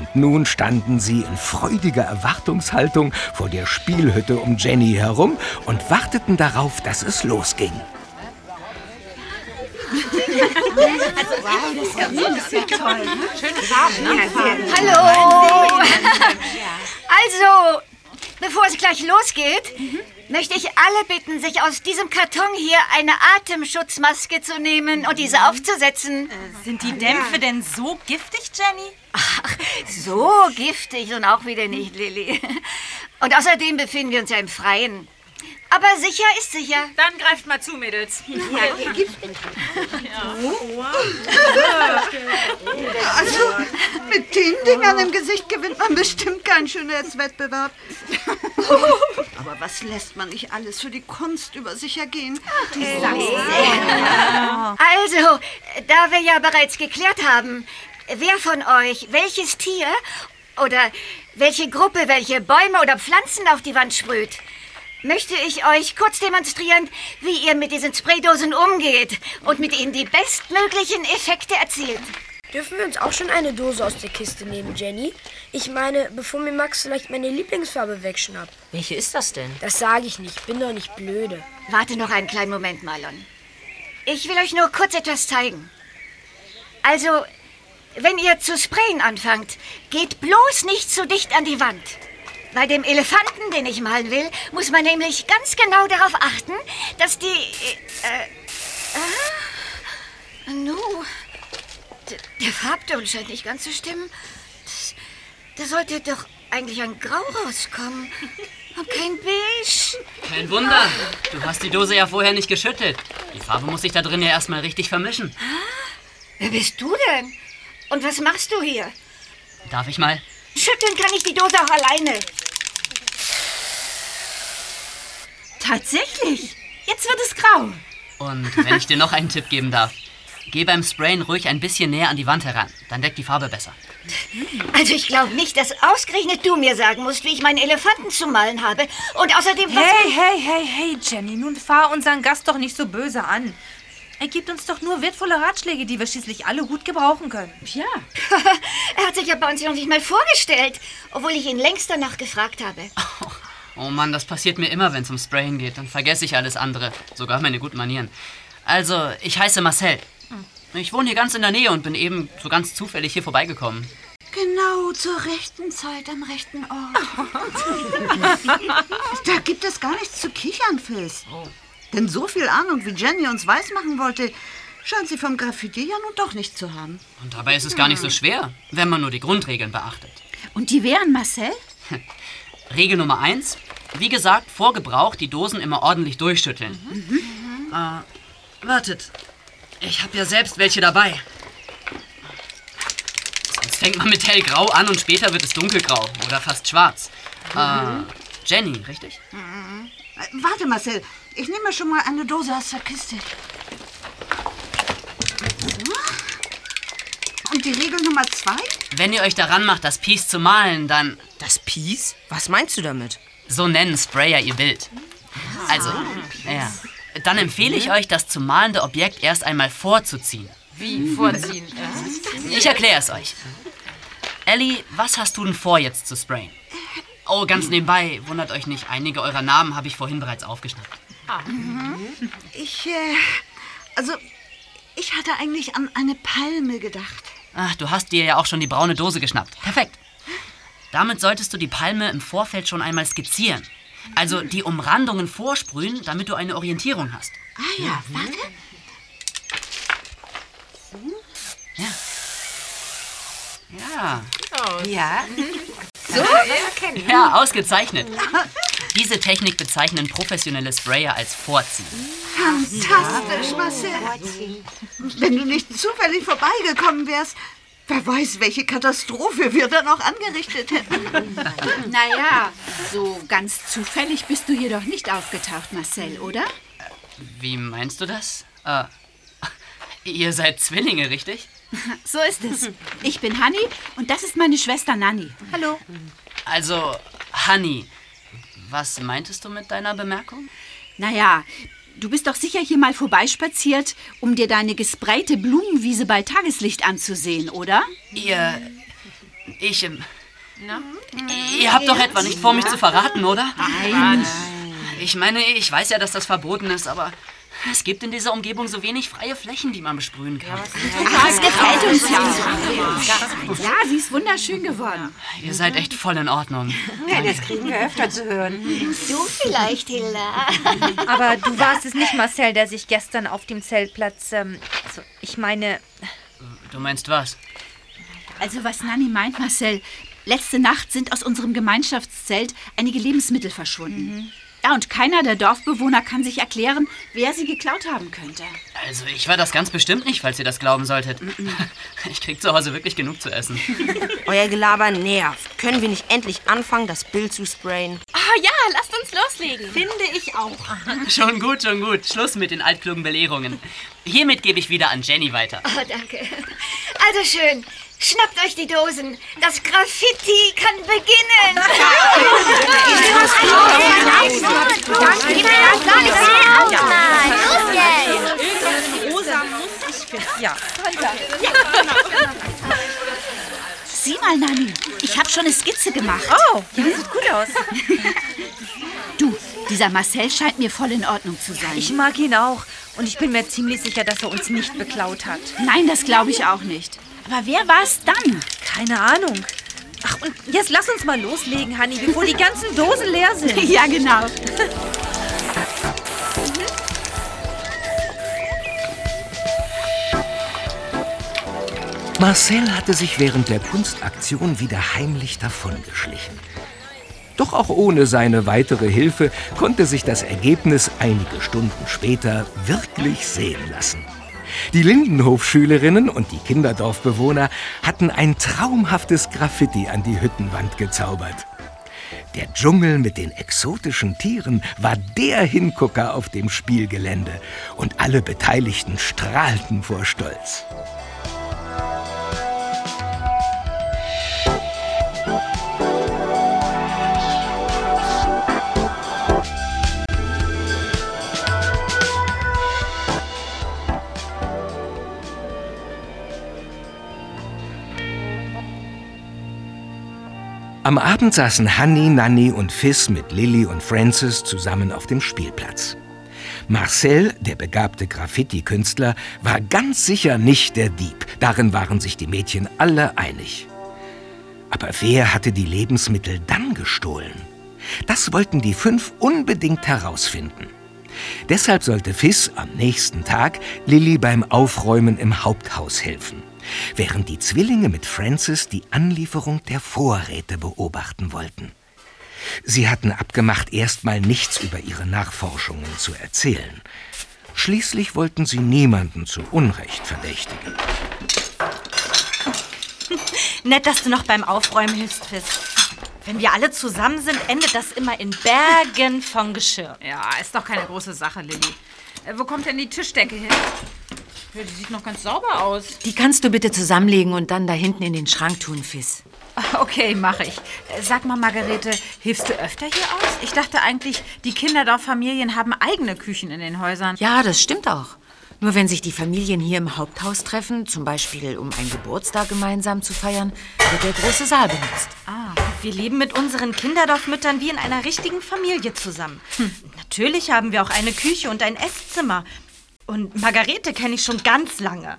Und nun standen sie in freudiger Erwartungshaltung vor der Spielhütte um Jenny herum und warteten darauf, dass es losging. Hallo. Also, bevor es gleich losgeht, möchte ich alle bitten, sich aus diesem Karton hier eine Atemschutzmaske zu nehmen und diese aufzusetzen. Sind die Dämpfe denn so giftig, Jenny? Ach, so giftig und auch wieder nicht, Lilly. Und außerdem befinden wir uns ja im Freien. Aber sicher ist sicher. Dann greift mal zu, Mädels. Also, mit den Dingern im Gesicht gewinnt man bestimmt keinen Schönheitswettbewerb. Aber was lässt man nicht alles für die Kunst über sich ergehen? Also, da wir ja bereits geklärt haben, wer von euch welches Tier oder welche Gruppe welche Bäume oder Pflanzen auf die Wand sprüht, möchte ich euch kurz demonstrieren, wie ihr mit diesen Spraydosen umgeht und mit ihnen die bestmöglichen Effekte erzielt. Dürfen wir uns auch schon eine Dose aus der Kiste nehmen, Jenny? Ich meine, bevor mir Max vielleicht meine Lieblingsfarbe wegschnappt. Welche ist das denn? Das sage ich nicht, bin doch nicht blöde. Warte noch einen kleinen Moment, Marlon. Ich will euch nur kurz etwas zeigen. Also, wenn ihr zu sprayen anfangt, geht bloß nicht zu dicht an die Wand. Bei dem Elefanten, den ich malen will, muss man nämlich ganz genau darauf achten, dass die... Äh, äh, nu, d- der Farbton scheint nicht ganz zu stimmen. Da sollte doch eigentlich ein Grau rauskommen. Und kein Beige. Kein Wunder. Du hast die Dose ja vorher nicht geschüttelt. Die Farbe muss sich da drin ja erstmal richtig vermischen. Wer bist du denn? Und was machst du hier? Darf ich mal? Schütteln kann ich die Dose auch alleine. Tatsächlich. Jetzt wird es grau. Und wenn ich dir noch einen Tipp geben darf. Geh beim Sprayen ruhig ein bisschen näher an die Wand heran. Dann deckt die Farbe besser. Also ich glaube nicht, dass ausgerechnet du mir sagen musst, wie ich meinen Elefanten zu malen habe. Und außerdem... was- Hey, hey, hey, hey, Jenny, nun fahr unseren Gast doch nicht so böse an. Er gibt uns doch nur wertvolle Ratschläge, die wir schließlich alle gut gebrauchen können. Ja. er hat sich ja bei uns noch nicht mal vorgestellt, obwohl ich ihn längst danach gefragt habe. Oh Mann, das passiert mir immer, wenn es um Sprayen geht. Dann vergesse ich alles andere. Sogar meine guten Manieren. Also, ich heiße Marcel. Ich wohne hier ganz in der Nähe und bin eben so ganz zufällig hier vorbeigekommen. Genau zur rechten Zeit am rechten Ort. da gibt es gar nichts zu kichern, Fizz. Denn so viel Ahnung, wie Jenny uns weismachen wollte, scheint sie vom Graffiti ja nun doch nicht zu haben. Und dabei ist es gar nicht so schwer, wenn man nur die Grundregeln beachtet. Und die wären, Marcel? Regel Nummer eins: Wie gesagt, vor Gebrauch die Dosen immer ordentlich durchschütteln. Äh, wartet. Ich habe ja selbst welche dabei. Sonst fängt man mit hellgrau an und später wird es dunkelgrau oder fast schwarz. Äh, Jenny, richtig? Äh, Warte, Marcel. Ich nehme schon mal eine Dose aus der Kiste. So. Und die Regel Nummer zwei? Wenn ihr euch daran macht, das Piece zu malen, dann. Das Piece? Was meinst du damit? So nennen Sprayer ihr Bild. Also, ja. Dann empfehle ich euch, das zu malende Objekt erst einmal vorzuziehen. Wie vorziehen? Ich erkläre es euch. Ellie, was hast du denn vor, jetzt zu sprayen? Oh, ganz nebenbei, wundert euch nicht, einige eurer Namen habe ich vorhin bereits aufgeschnappt. Mhm. Ich, äh, also, ich hatte eigentlich an eine Palme gedacht. Ach, du hast dir ja auch schon die braune Dose geschnappt. Perfekt. Damit solltest du die Palme im Vorfeld schon einmal skizzieren. Also die Umrandungen vorsprühen, damit du eine Orientierung hast. Ah ja, warte. Ja. Ja. So? Ja, ausgezeichnet. Diese Technik bezeichnen professionelle Sprayer als Vorziehen. Fantastisch, Marcel. Wenn du nicht zufällig vorbeigekommen wärst, wer weiß, welche Katastrophe wir da noch angerichtet hätten. Naja, so ganz zufällig bist du hier doch nicht aufgetaucht, Marcel, oder? Wie meinst du das? Äh, ihr seid Zwillinge, richtig? So ist es. Ich bin Hanni und das ist meine Schwester Nanni. Hallo. Also, Honey, was meintest du mit deiner Bemerkung? Naja, du bist doch sicher hier mal vorbeispaziert, um dir deine gesprayte Blumenwiese bei Tageslicht anzusehen, oder? Ihr. Ich. ähm, Ihr habt doch etwa nicht vor, mich zu verraten, oder? Nein. Ich meine, ich weiß ja, dass das verboten ist, aber es gibt in dieser Umgebung so wenig freie Flächen, die man besprühen kann. Das gefällt uns ja. Ja, sie ist wunderschön geworden. Ihr seid echt voll in Ordnung. Ja, das kriegen wir öfter zu hören. Du vielleicht, Hilda. Aber du warst es nicht, Marcel, der sich gestern auf dem Zeltplatz. Ähm, also, ich meine. Du meinst was? Also, was Nanni meint, Marcel, letzte Nacht sind aus unserem Gemeinschaftszelt einige Lebensmittel verschwunden. Ja, und keiner der Dorfbewohner kann sich erklären, wer sie geklaut haben könnte. Also, ich war das ganz bestimmt nicht, falls ihr das glauben solltet. Ich krieg zu Hause wirklich genug zu essen. Euer Gelaber nervt. Können wir nicht endlich anfangen, das Bild zu sprayen? Oh ja, lasst uns loslegen. Finde ich auch. Schon gut, schon gut. Schluss mit den altklugen Belehrungen. Hiermit gebe ich wieder an Jenny weiter. Oh, danke. Also schön. Schnappt euch die Dosen. Das Graffiti kann beginnen. Ja. Sieh mal, Nanni, ich habe schon eine Skizze gemacht. Oh, ja, sieht gut aus. Du, dieser Marcel scheint mir voll in Ordnung zu sein. Ich mag ihn auch. Und ich bin mir ziemlich sicher, dass er uns nicht beklaut hat. Nein, das glaube ich auch nicht. Aber wer war es dann? Keine Ahnung. Ach, und jetzt lass uns mal loslegen, Hanni, bevor die ganzen Dosen leer sind. Ja, genau. Marcel hatte sich während der Kunstaktion wieder heimlich davongeschlichen. Doch auch ohne seine weitere Hilfe konnte sich das Ergebnis einige Stunden später wirklich sehen lassen. Die Lindenhof-Schülerinnen und die Kinderdorfbewohner hatten ein traumhaftes Graffiti an die Hüttenwand gezaubert. Der Dschungel mit den exotischen Tieren war der Hingucker auf dem Spielgelände und alle Beteiligten strahlten vor Stolz. Am Abend saßen Hanni, Nanni und Fizz mit Lilly und Francis zusammen auf dem Spielplatz. Marcel, der begabte Graffiti-Künstler, war ganz sicher nicht der Dieb. Darin waren sich die Mädchen alle einig. Aber wer hatte die Lebensmittel dann gestohlen? Das wollten die fünf unbedingt herausfinden. Deshalb sollte Fizz am nächsten Tag Lilly beim Aufräumen im Haupthaus helfen während die Zwillinge mit Francis die Anlieferung der Vorräte beobachten wollten. Sie hatten abgemacht, erstmal nichts über ihre Nachforschungen zu erzählen. Schließlich wollten sie niemanden zu Unrecht verdächtigen. Nett, dass du noch beim Aufräumen hilfst, Fizz. Wenn wir alle zusammen sind, endet das immer in Bergen von Geschirr. Ja, ist doch keine große Sache, Lilly. Äh, wo kommt denn die Tischdecke hin? Ja, die sieht noch ganz sauber aus. Die kannst du bitte zusammenlegen und dann da hinten in den Schrank tun, Fizz. Okay, mache ich. Äh, Sag mal, Margarete, hilfst du öfter hier aus? Ich dachte eigentlich, die Kinderdorffamilien haben eigene Küchen in den Häusern. Ja, das stimmt auch. Nur wenn sich die Familien hier im Haupthaus treffen, zum Beispiel um einen Geburtstag gemeinsam zu feiern, wird der große Saal benutzt. Ah, wir leben mit unseren Kinderdorfmüttern wie in einer richtigen Familie zusammen. Hm. Natürlich haben wir auch eine Küche und ein Esszimmer. Und Margarete kenne ich schon ganz lange.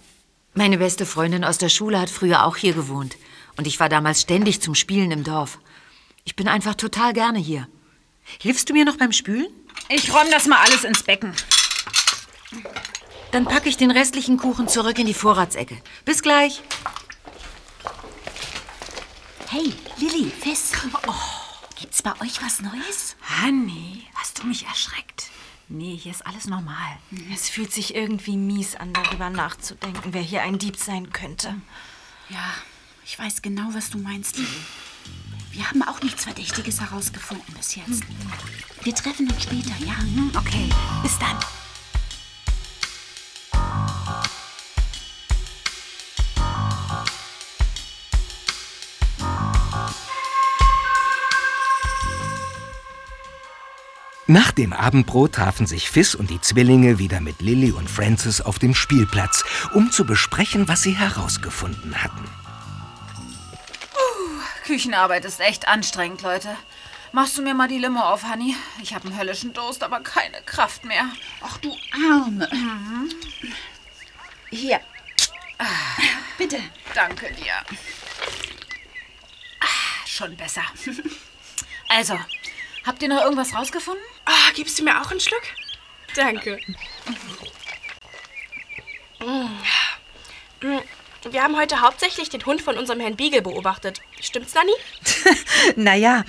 Meine beste Freundin aus der Schule hat früher auch hier gewohnt. Und ich war damals ständig zum Spielen im Dorf. Ich bin einfach total gerne hier. Hilfst du mir noch beim Spülen? Ich räume das mal alles ins Becken. Dann packe ich den restlichen Kuchen zurück in die Vorratsecke. Bis gleich. Hey, Lilly, Fizz. Oh, gibt's bei euch was Neues? Hanni, hast du mich erschreckt? Nee, hier ist alles normal. Es fühlt sich irgendwie mies an, darüber nachzudenken, wer hier ein Dieb sein könnte. Ja, ich weiß genau, was du meinst. Wir haben auch nichts Verdächtiges herausgefunden bis jetzt. Wir treffen uns später, ja? Okay, bis dann. Nach dem Abendbrot trafen sich Fizz und die Zwillinge wieder mit Lilly und Francis auf dem Spielplatz, um zu besprechen, was sie herausgefunden hatten. Puh, Küchenarbeit ist echt anstrengend, Leute. Machst du mir mal die Limo auf, Hanni? Ich habe einen höllischen Durst, aber keine Kraft mehr. Ach du Arme. Hier. Bitte. Danke dir. Ah, schon besser. Also, habt ihr noch irgendwas rausgefunden? Ah, gibst du mir auch einen Schluck? Danke. Mm. Wir haben heute hauptsächlich den Hund von unserem Herrn Beagle beobachtet. Stimmt's, Nanni? Naja,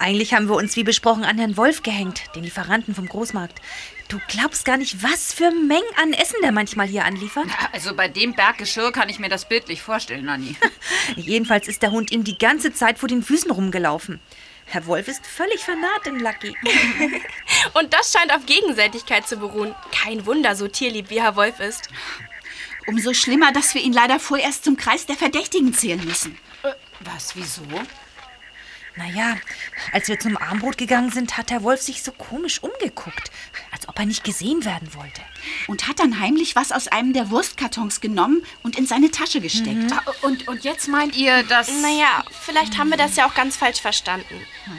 eigentlich haben wir uns wie besprochen an Herrn Wolf gehängt, den Lieferanten vom Großmarkt. Du glaubst gar nicht, was für Mengen an Essen der manchmal hier anliefert. Also bei dem Berg Geschirr kann ich mir das bildlich vorstellen, Nanni. Jedenfalls ist der Hund ihm die ganze Zeit vor den Füßen rumgelaufen. Herr Wolf ist völlig vernarrt in Lucky. Und das scheint auf Gegenseitigkeit zu beruhen. Kein Wunder, so tierlieb wie Herr Wolf ist. Umso schlimmer, dass wir ihn leider vorerst zum Kreis der Verdächtigen zählen müssen. Was, wieso? Naja, als wir zum Armbrot gegangen sind, hat Herr Wolf sich so komisch umgeguckt, als ob er nicht gesehen werden wollte. Und hat dann heimlich was aus einem der Wurstkartons genommen und in seine Tasche gesteckt. Ah, Und, und jetzt meint ihr, dass... Naja, vielleicht haben wir das ja auch ganz falsch verstanden.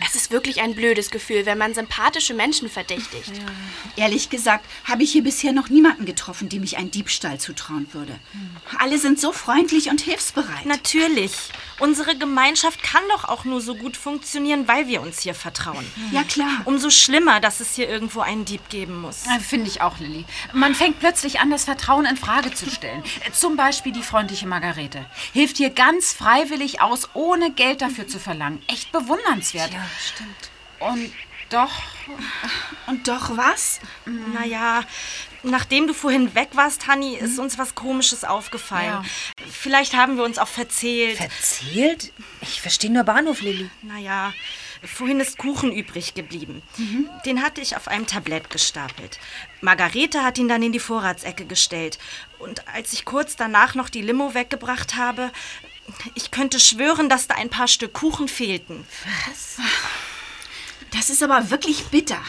Es ist wirklich ein blödes Gefühl, wenn man sympathische Menschen verdächtigt. Ehrlich gesagt, habe ich hier bisher noch niemanden getroffen, dem ich einen Diebstahl zutrauen würde. Alle sind so freundlich und hilfsbereit. Natürlich. Unsere Gemeinschaft kann doch auch nur so gut funktionieren, weil wir uns hier vertrauen. Ja, klar. Umso schlimmer, dass es hier irgendwo einen Dieb geben muss. Äh, Finde ich auch, Lilly. Man fängt plötzlich an, das Vertrauen in Frage zu stellen. Zum Beispiel die freundliche Margarete. Hilft hier ganz freiwillig aus, ohne Geld dafür zu verlangen. Echt bewundernswert. Ja, stimmt. Und doch. Und doch was? Naja, nachdem du vorhin weg warst, Hanni, ist uns was Komisches aufgefallen. Ja. Vielleicht haben wir uns auch verzählt. Verzählt? Ich verstehe nur Bahnhof, Lilly. Naja, vorhin ist Kuchen übrig geblieben. Den hatte ich auf einem Tablett gestapelt. Margarete hat ihn dann in die Vorratsecke gestellt. Und als ich kurz danach noch die Limo weggebracht habe, ich könnte schwören, dass da ein paar Stück Kuchen fehlten. Was? Das ist aber wirklich bitter.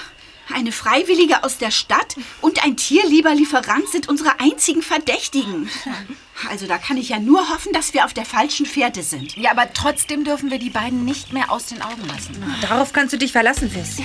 Eine Freiwillige aus der Stadt und ein tierlieber Lieferant sind unsere einzigen Verdächtigen. Also da kann ich ja nur hoffen, dass wir auf der falschen Fährte sind. Ja, aber trotzdem dürfen wir die beiden nicht mehr aus den Augen lassen. Darauf kannst du dich verlassen, Fiss.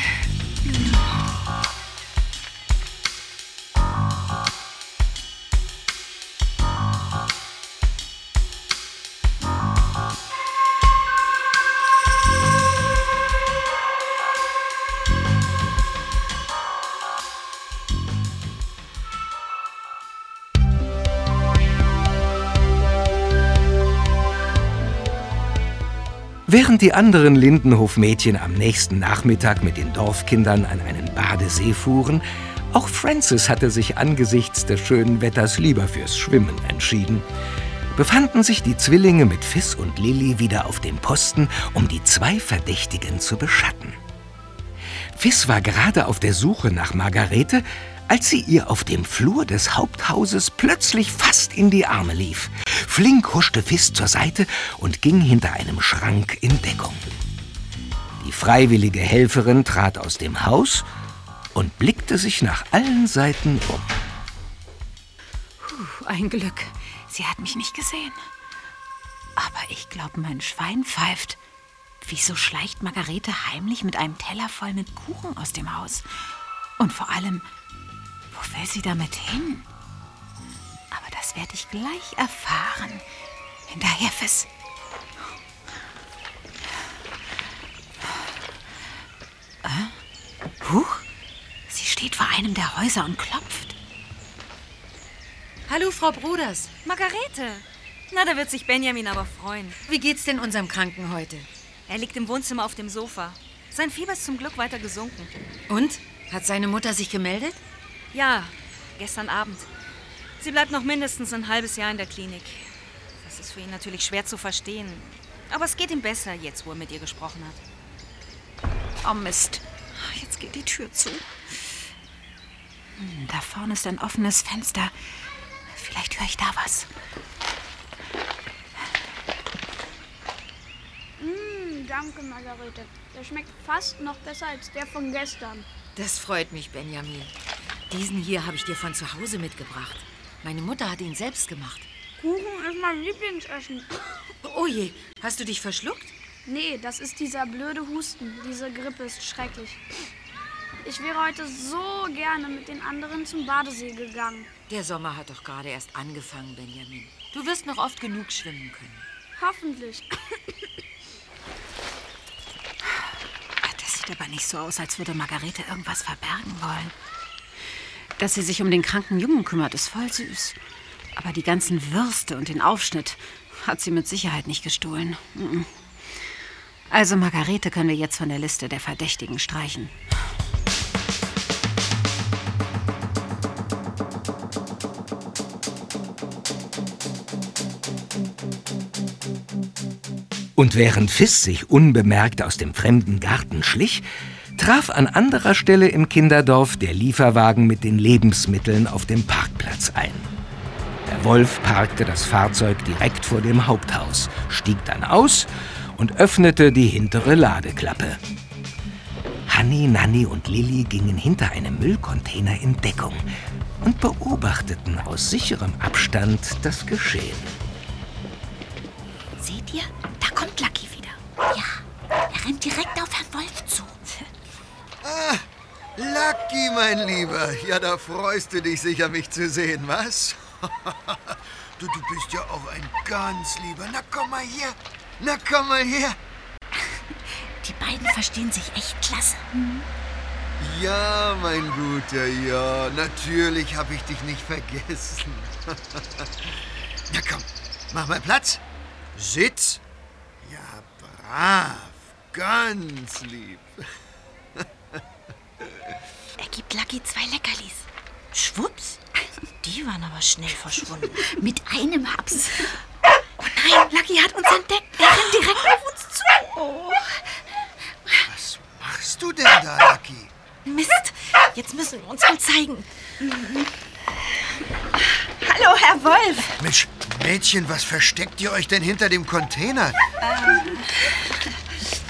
Während die anderen Lindenhof-Mädchen am nächsten Nachmittag mit den Dorfkindern an einen Badesee fuhren, auch Frances hatte sich angesichts des schönen Wetters lieber fürs Schwimmen entschieden, befanden sich die Zwillinge mit Fiss und Lilly wieder auf dem Posten, um die zwei Verdächtigen zu beschatten. Fiss war gerade auf der Suche nach Margarete, als sie ihr auf dem Flur des Haupthauses plötzlich fast in die Arme lief. Flink huschte Fiss zur Seite und ging hinter einem Schrank in Deckung. Die freiwillige Helferin trat aus dem Haus und blickte sich nach allen Seiten um. Puh, ein Glück. Sie hat mich nicht gesehen. Aber ich glaube, mein Schwein pfeift. Wieso schleicht Margarete heimlich mit einem Teller voll mit Kuchen aus dem Haus? Und vor allem, wo will sie damit hin? Aber das werde ich gleich erfahren. Hinterher, Fiss. Äh? Huch, sie steht vor einem der Häuser und klopft. Hallo, Frau Broders. Margarete. Na, da wird sich Benjamin aber freuen. Wie geht's denn unserem Kranken heute? Er liegt im Wohnzimmer auf dem Sofa. Sein Fieber ist zum Glück weiter gesunken. Und? Hat seine Mutter sich gemeldet? Ja, gestern Abend. Sie bleibt noch mindestens ein halbes Jahr in der Klinik. Das ist für ihn natürlich schwer zu verstehen. Aber es geht ihm besser, jetzt wo er mit ihr gesprochen hat. Oh Mist. Jetzt geht die Tür zu. Hm, Da vorne ist ein offenes Fenster. Vielleicht höre ich da was. Mm, danke, Margarete. Der schmeckt fast noch besser als der von gestern. Das freut mich, Benjamin. Diesen hier habe ich dir von zu Hause mitgebracht. Meine Mutter hat ihn selbst gemacht. Kuchen ist mein Lieblingsessen. Oh je, hast du dich verschluckt? Nee, das ist dieser blöde Husten. Diese Grippe ist schrecklich. Ich wäre heute so gerne mit den anderen zum Badesee gegangen. Der Sommer hat doch gerade erst angefangen, Benjamin. Du wirst noch oft genug schwimmen können. Hoffentlich. Das sieht aber nicht so aus, als würde Margarete irgendwas verbergen wollen. Dass sie sich um den kranken Jungen kümmert, ist voll süß. Aber die ganzen Würste und den Aufschnitt hat sie mit Sicherheit nicht gestohlen. Also Margarete können wir jetzt von der Liste der Verdächtigen streichen. Und während Fiss sich unbemerkt aus dem fremden Garten schlich, traf an anderer Stelle im Kinderdorf der Lieferwagen mit den Lebensmitteln auf dem Parkplatz ein. Der Wolf parkte das Fahrzeug direkt vor dem Haupthaus, stieg dann aus und öffnete die hintere Ladeklappe. Hanni, Nanni und Lilli gingen hinter einem Müllcontainer in Deckung und beobachteten aus sicherem Abstand das Geschehen. Seht ihr? Da kommt Lucky wieder. Ja, er rennt direkt auf Herrn Wolf zu. Ah, Lucky, mein Lieber. Ja, da freust du dich sicher, mich zu sehen, was? du, du bist ja auch ein ganz lieber. Na, komm mal hier. Na, komm mal her. Die beiden verstehen sich echt klasse. Ja, mein Guter, ja. Natürlich habe ich dich nicht vergessen. Na komm, mach mal Platz. Sitz. Ja, brav. Ganz lieb. Gibt Lucky zwei Leckerlis. Schwupps. Die waren aber schnell verschwunden. Mit einem Haps. Oh nein, Lucky hat uns entdeckt. Er rennt direkt auf uns zu. Oh. Was machst du denn da, Lucky? Mist. Jetzt müssen wir uns wohl zeigen. Hallo, Herr Wolf. Mensch, Mädchen, was versteckt ihr euch denn hinter dem Container?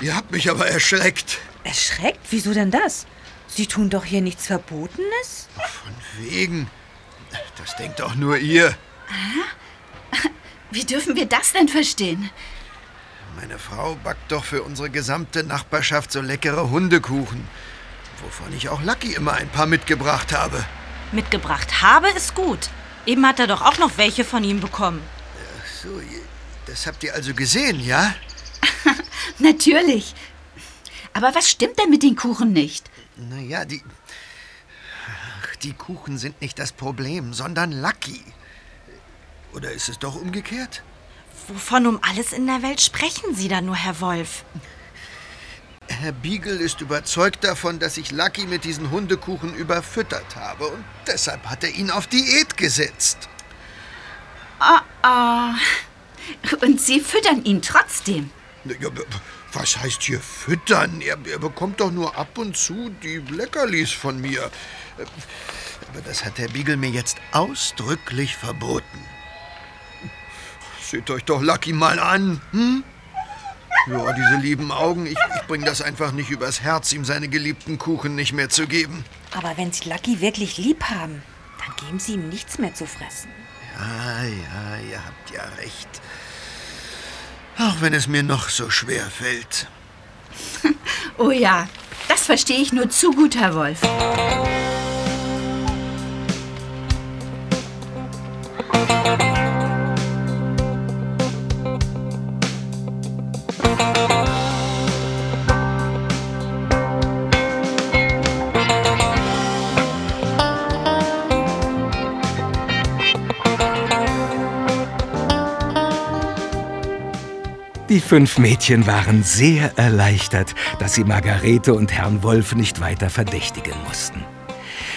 Ihr habt mich aber erschreckt. Erschreckt? Wieso denn das? Sie tun doch hier nichts Verbotenes? Wegen. Das denkt doch nur ihr. Wie dürfen wir das denn verstehen? Meine Frau backt doch für unsere gesamte Nachbarschaft so leckere Hundekuchen. Wovon ich auch Lucky immer ein paar mitgebracht habe. Mitgebracht habe ist gut. Eben hat er doch auch noch welche von ihm bekommen. Ach so, das habt ihr also gesehen, ja? Natürlich. Aber was stimmt denn mit den Kuchen nicht? Naja, die. Ach, die Kuchen sind nicht das Problem, sondern Lucky. Oder ist es doch umgekehrt? Wovon um alles in der Welt sprechen Sie da nur, Herr Wolf? Herr Beagle ist überzeugt davon, dass ich Lucky mit diesen Hundekuchen überfüttert habe und deshalb hat er ihn auf Diät gesetzt. Ah, ah. Und Sie füttern ihn trotzdem. Ja, was heißt hier füttern? Er, er bekommt doch nur ab und zu die Leckerlis von mir. Aber das hat Herr Beagle mir jetzt ausdrücklich verboten. Seht euch doch Lucky mal an, hm? Ja, diese lieben Augen, ich, ich bring das einfach nicht übers Herz, ihm seine geliebten Kuchen nicht mehr zu geben. Aber wenn Sie Lucky wirklich lieb haben, dann geben Sie ihm nichts mehr zu fressen. Ja, ja, ihr habt ja recht. Auch wenn es mir noch so schwer fällt. Oh ja, das verstehe ich nur zu gut, Herr Wolf. Fünf Mädchen waren sehr erleichtert, dass sie Margarete und Herrn Wolf nicht weiter verdächtigen mussten.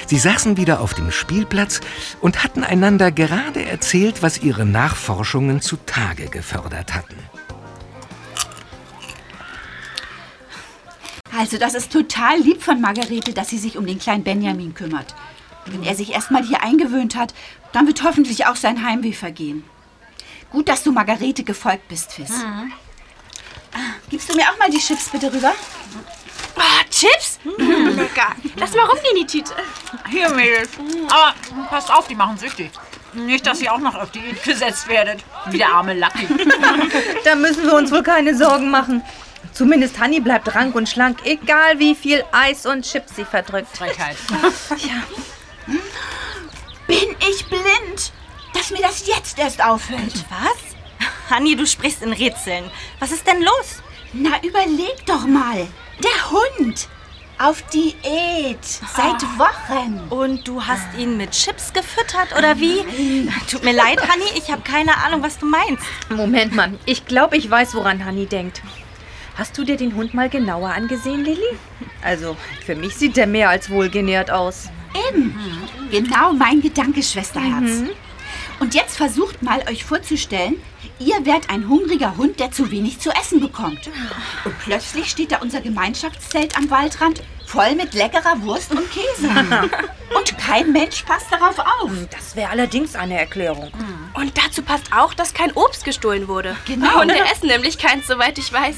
Sie saßen wieder auf dem Spielplatz und hatten einander gerade erzählt, was ihre Nachforschungen zutage gefördert hatten. Also, das ist total lieb von Margarete, dass sie sich um den kleinen Benjamin kümmert. Wenn er sich erstmal hier eingewöhnt hat, dann wird hoffentlich auch sein Heimweh vergehen. Gut, dass du Margarete gefolgt bist, Fiss. Ah, Gibst du mir auch mal die Chips bitte rüber? Oh, Chips? Lecker. Lass mal rumgehen, die Tüte. Hier, Mädels. Aber passt auf, die machen süchtig. Nicht, dass ihr auch noch auf Diät gesetzt werdet. Wie der arme Lucky. Da müssen wir uns wohl keine Sorgen machen. Zumindest Hanni bleibt rank und schlank, egal wie viel Eis und Chips sie verdrückt. Frechheit. Ja. Bin ich blind, dass mir das jetzt erst auffällt? Was? Hanni, du sprichst in Rätseln. Was ist denn los? Na, überleg doch mal. Der Hund. Auf Diät. Seit Wochen. Und du hast ihn mit Chips gefüttert, oder wie? Tut mir leid, Hanni, ich habe keine Ahnung, was du meinst. Moment mal, ich glaube, ich weiß, woran Hanni denkt. Hast du dir den Hund mal genauer angesehen, Lilly? Also, für mich sieht der mehr als wohlgenährt aus. Eben. Genau mein Gedanke, Schwesterherz. Und jetzt versucht mal, euch vorzustellen, ihr wärt ein hungriger Hund, der zu wenig zu essen bekommt. Und plötzlich steht da unser Gemeinschaftszelt am Waldrand, voll mit leckerer Wurst und Käse. und kein Mensch passt darauf auf. Das wäre allerdings eine Erklärung. Und dazu passt auch, dass kein Obst gestohlen wurde. Genau. Und wir essen nämlich keins, soweit ich weiß.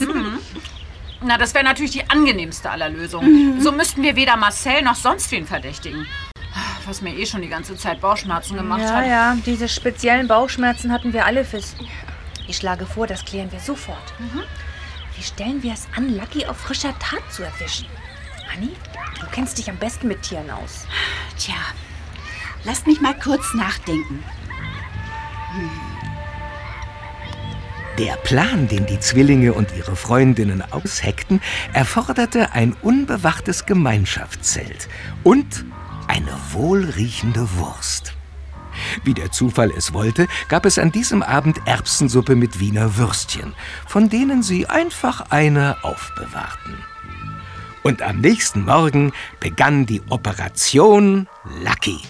Na, das wäre natürlich die angenehmste aller Lösungen. So müssten wir weder Marcel noch sonst wen verdächtigen. Was mir eh schon die ganze Zeit Bauchschmerzen gemacht Ja, hat. ja, diese speziellen Bauchschmerzen hatten wir alle, Fiss. Ich schlage vor, das klären wir sofort. Wie stellen wir es an, Lucky auf frischer Tat zu erwischen? Anni, du kennst dich am besten mit Tieren aus. Tja, lasst mich mal kurz nachdenken. Hm. Der Plan, den die Zwillinge und ihre Freundinnen ausheckten, erforderte ein unbewachtes Gemeinschaftszelt und eine wohlriechende Wurst. Wie der Zufall es wollte, gab es an diesem Abend Erbsensuppe mit Wiener Würstchen, von denen sie einfach eine aufbewahrten. Und am nächsten Morgen begann die Operation Lucky.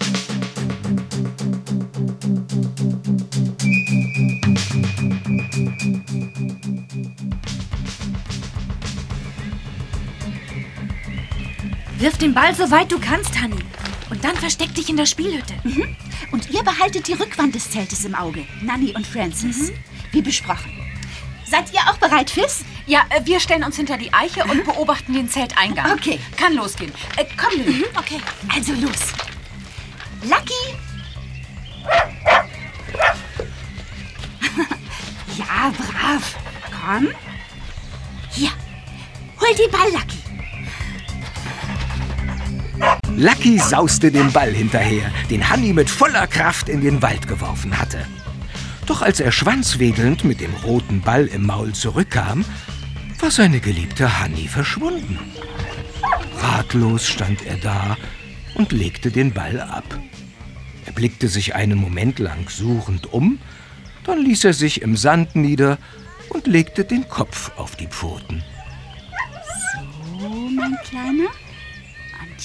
Wirf den Ball so weit du kannst, Honey. Dann versteck dich in der Spielhütte. Mhm. Und ihr behaltet die Rückwand des Zeltes im Auge, Nanny und Francis. Wie besprochen. Seid ihr auch bereit, Fizz? Ja, äh, wir stellen uns hinter die Eiche und beobachten den Zelteingang. Okay. Kann losgehen. Äh, komm, Lilly. Okay. Also los. Lucky! ja, brav. Komm. Hier. Hol den Ball, Lucky. Lucky sauste dem Ball hinterher, den Hanni mit voller Kraft in den Wald geworfen hatte. Doch als er schwanzwedelnd mit dem roten Ball im Maul zurückkam, war seine geliebte Hanni verschwunden. Ratlos stand er da und legte den Ball ab. Er blickte sich einen Moment lang suchend um, dann ließ er sich im Sand nieder und legte den Kopf auf die Pfoten. So, mein Kleiner.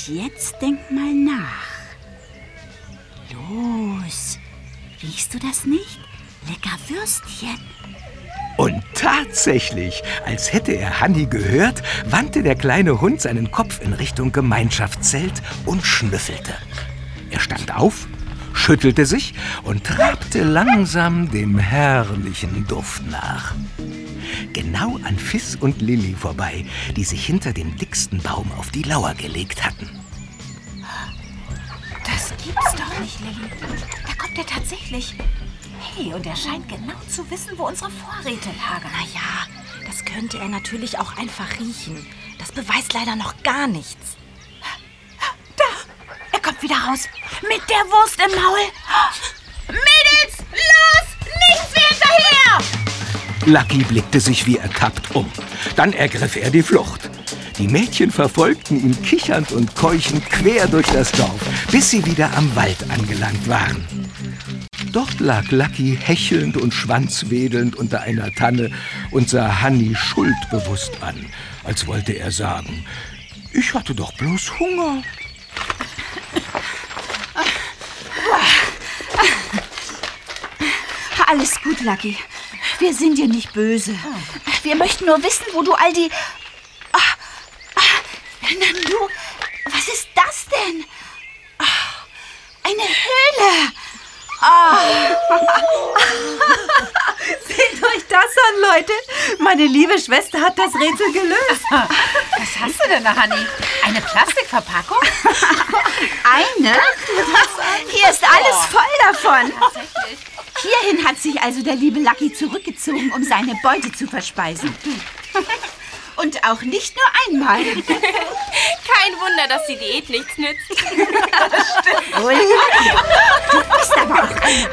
Jetzt denk mal nach. Los. Riechst du das nicht? Lecker Würstchen. Und tatsächlich, als hätte er Hanni gehört, wandte der kleine Hund seinen Kopf in Richtung Gemeinschaftszelt und schnüffelte. Er stand auf, schüttelte sich und trabte langsam dem herrlichen Duft nach. Genau an Fiss und Lilly vorbei, die sich hinter dem dicksten Baum auf die Lauer gelegt hatten. Das gibt's doch nicht, Lilly. Da kommt er tatsächlich. Hey, und er scheint genau zu wissen, wo unsere Vorräte lagern. Na ja, das könnte er natürlich auch einfach riechen. Das beweist leider noch gar nichts. Er kommt wieder raus. Mit der Wurst im Maul. Mädels, los! Nichts wie hinterher! Lucky blickte sich wie ertappt um. Dann ergriff er die Flucht. Die Mädchen verfolgten ihn kichernd und keuchend quer durch das Dorf, bis sie wieder am Wald angelangt waren. Dort lag Lucky hechelnd und schwanzwedelnd unter einer Tanne und sah Hanni schuldbewusst an, als wollte er sagen, ich hatte doch bloß Hunger. Alles gut, Lucky. Wir sind dir nicht böse. Wir möchten nur wissen, wo du all die... Ah, ah, Nanu, was ist das denn? Ah, eine Höhle. Ah. Seht euch das an, Leute. Meine liebe Schwester hat das Rätsel gelöst. Was hast du denn da, Hanni? Eine Plastikverpackung? Eine? Hier ist alles voll davon. Hierhin hat sich also der liebe Lucky zurückgezogen, um seine Beute zu verspeisen. Und auch nicht nur einmal. Kein Wunder, dass die Diät nichts nützt. Lucky, du bist aber auch einer.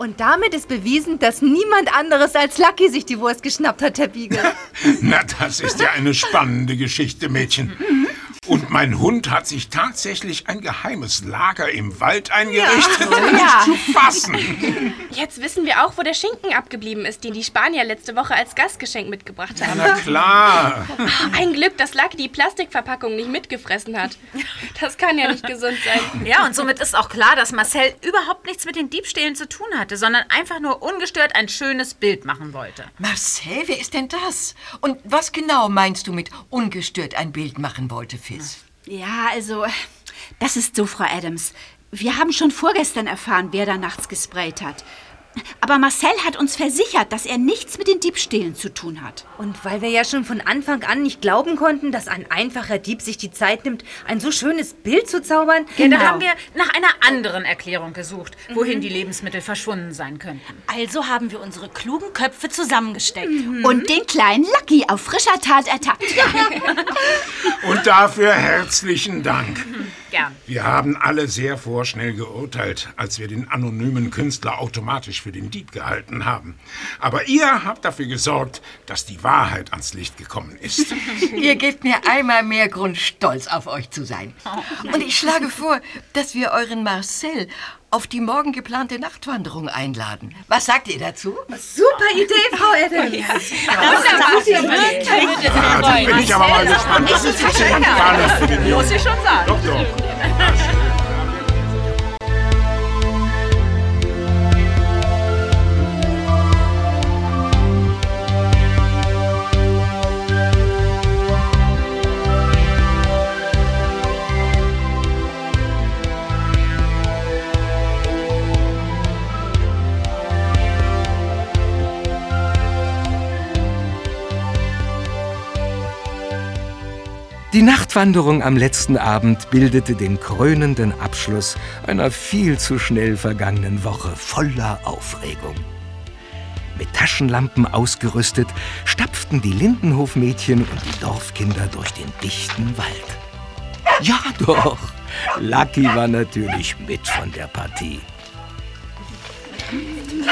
Und damit ist bewiesen, dass niemand anderes als Lucky sich die Wurst geschnappt hat, Herr Beagle. Na, das ist ja eine spannende Geschichte, Mädchen. Und mein Hund hat sich tatsächlich ein geheimes Lager im Wald eingerichtet. Ja. Nicht Ja. zu fassen. Jetzt wissen wir auch, wo der Schinken abgeblieben ist, den die Spanier letzte Woche als Gastgeschenk mitgebracht haben. Na klar. Ein Glück, dass Lucky die Plastikverpackung nicht mitgefressen hat. Das kann ja nicht gesund sein. Ja, und somit ist auch klar, dass Marcel überhaupt nichts mit den Diebstählen zu tun hatte, sondern einfach nur ungestört ein schönes Bild machen wollte. Marcel, wer ist denn das? Und was genau meinst du mit ungestört ein Bild machen wollte, Fizz? Ja, also, das ist so, Frau Adams. Wir haben schon vorgestern erfahren, wer da nachts gesprayt hat. Aber Marcel hat uns versichert, dass er nichts mit den Diebstählen zu tun hat. Und weil wir ja schon von Anfang an nicht glauben konnten, dass ein einfacher Dieb sich die Zeit nimmt, ein so schönes Bild zu zaubern. Ja, Genau. da haben wir nach einer anderen Erklärung gesucht, wohin die Lebensmittel verschwunden sein könnten. Also haben wir unsere klugen Köpfe zusammengesteckt. Und den kleinen Lucky auf frischer Tat ertappt. Und dafür herzlichen Dank. Gern. Wir haben alle sehr vorschnell geurteilt, als wir den anonymen Künstler automatisch für den Dieb gehalten haben. Aber ihr habt dafür gesorgt, dass die Wahrheit ans Licht gekommen ist. Ihr gebt mir einmal mehr Grund, stolz auf euch zu sein. Und ich schlage vor, dass wir euren Marcel auf die morgen geplante Nachtwanderung einladen. Was sagt ihr dazu? Super Idee, Frau Adams. Ja, da bin ich aber mal gespannt. Das ist ziemlich spannend für den Muss ich schon sagen. Doch, doch. Die Nachtwanderung am letzten Abend bildete den krönenden Abschluss einer viel zu schnell vergangenen Woche voller Aufregung. Mit Taschenlampen ausgerüstet, stapften die Lindenhofmädchen und die Dorfkinder durch den dichten Wald. Ja doch, Lucky war natürlich mit von der Partie.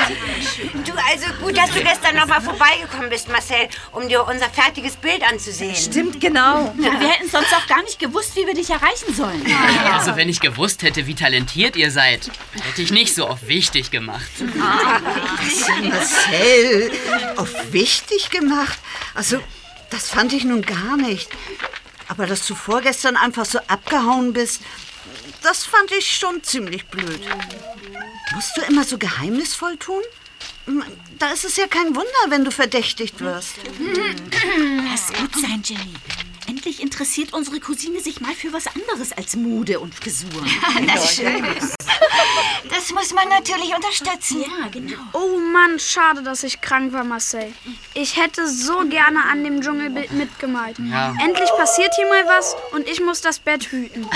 Du, also gut, dass du gestern noch mal vorbeigekommen bist, Marcel, um dir unser fertiges Bild anzusehen. Stimmt, genau. Wir hätten sonst auch gar nicht gewusst, wie wir dich erreichen sollen. Also wenn ich gewusst hätte, wie talentiert ihr seid, hätte ich nicht so oft wichtig gemacht. Marcel, auf wichtig gemacht. Also, das fand ich nun gar nicht. Aber dass du vorgestern einfach so abgehauen bist, das fand ich schon ziemlich blöd. Musst du immer so geheimnisvoll tun? Da ist es ja kein Wunder, wenn du verdächtigt wirst. Lass gut sein, Jenny. Endlich interessiert unsere Cousine sich mal für was anderes als Mode und Frisur. das schön. Das muss man natürlich unterstützen. Ja, genau. Oh Mann, schade, dass ich krank war, Marcel. Ich hätte so gerne an dem Dschungelbild mitgemalt. Ja. Endlich passiert hier mal was und ich muss das Bett hüten.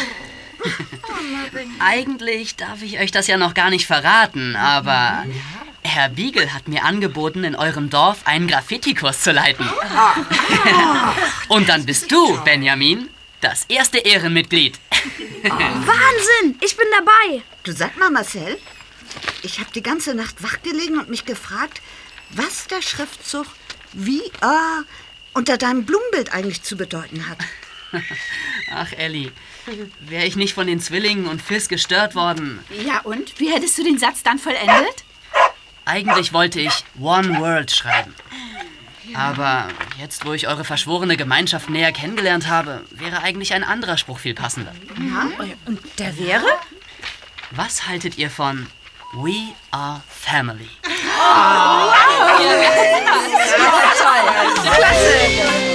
Eigentlich darf ich euch das ja noch gar nicht verraten, aber Herr Biegel hat mir angeboten, in eurem Dorf einen Graffiti-Kurs zu leiten. Und dann bist du, Benjamin, das erste Ehrenmitglied. Wahnsinn, ich bin dabei. Du sag mal, Marcel, ich habe die ganze Nacht wach gelegen und mich gefragt, was der Schriftzug wie ah, unter deinem Blumenbild eigentlich zu bedeuten hat. Ach, Ellie, wäre ich nicht von den Zwillingen und Fizz gestört worden. Ja, und? Wie hättest du den Satz dann vollendet? Eigentlich wollte ich One World schreiben. Aber jetzt, wo ich eure verschworene Gemeinschaft näher kennengelernt habe, wäre eigentlich ein anderer Spruch viel passender. Ja, und der wäre? Was haltet ihr von We are Family? Sehr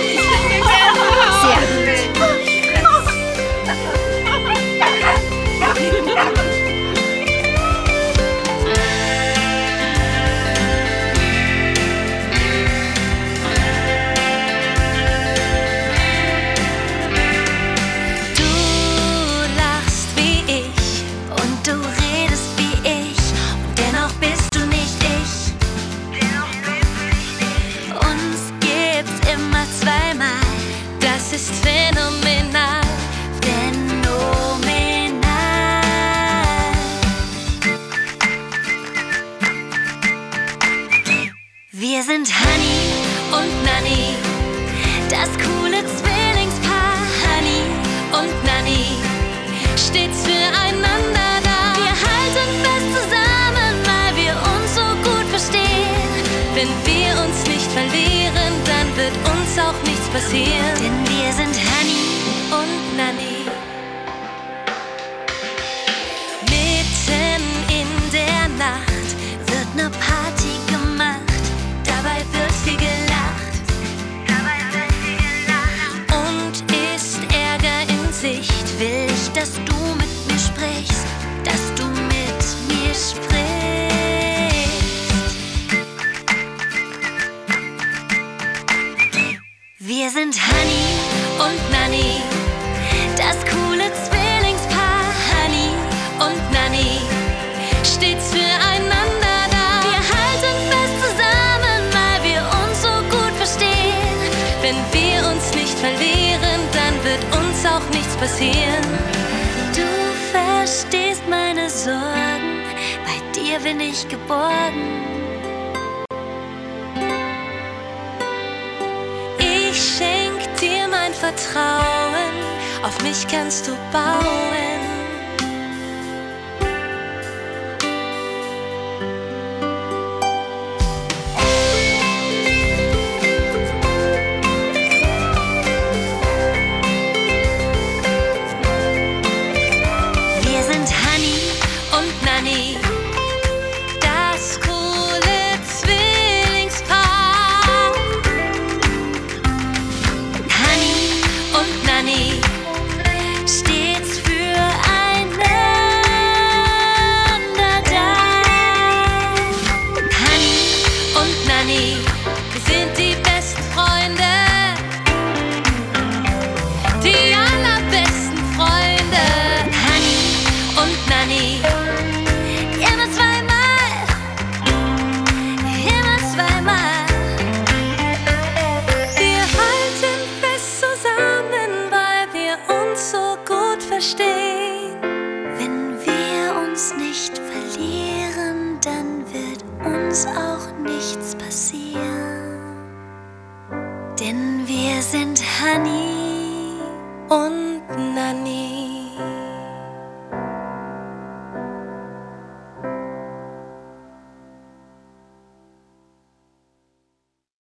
sind Honey und Nanny, das coole Zwillingspaar Honey und Nanny, stets füreinander da. Wir halten fest zusammen, weil wir uns so gut verstehen. Wenn wir uns nicht verlieren, dann wird uns auch nichts passieren. Du verstehst meine Sorgen, bei dir bin ich geborgen. Vertrauen, auf mich kannst du bauen.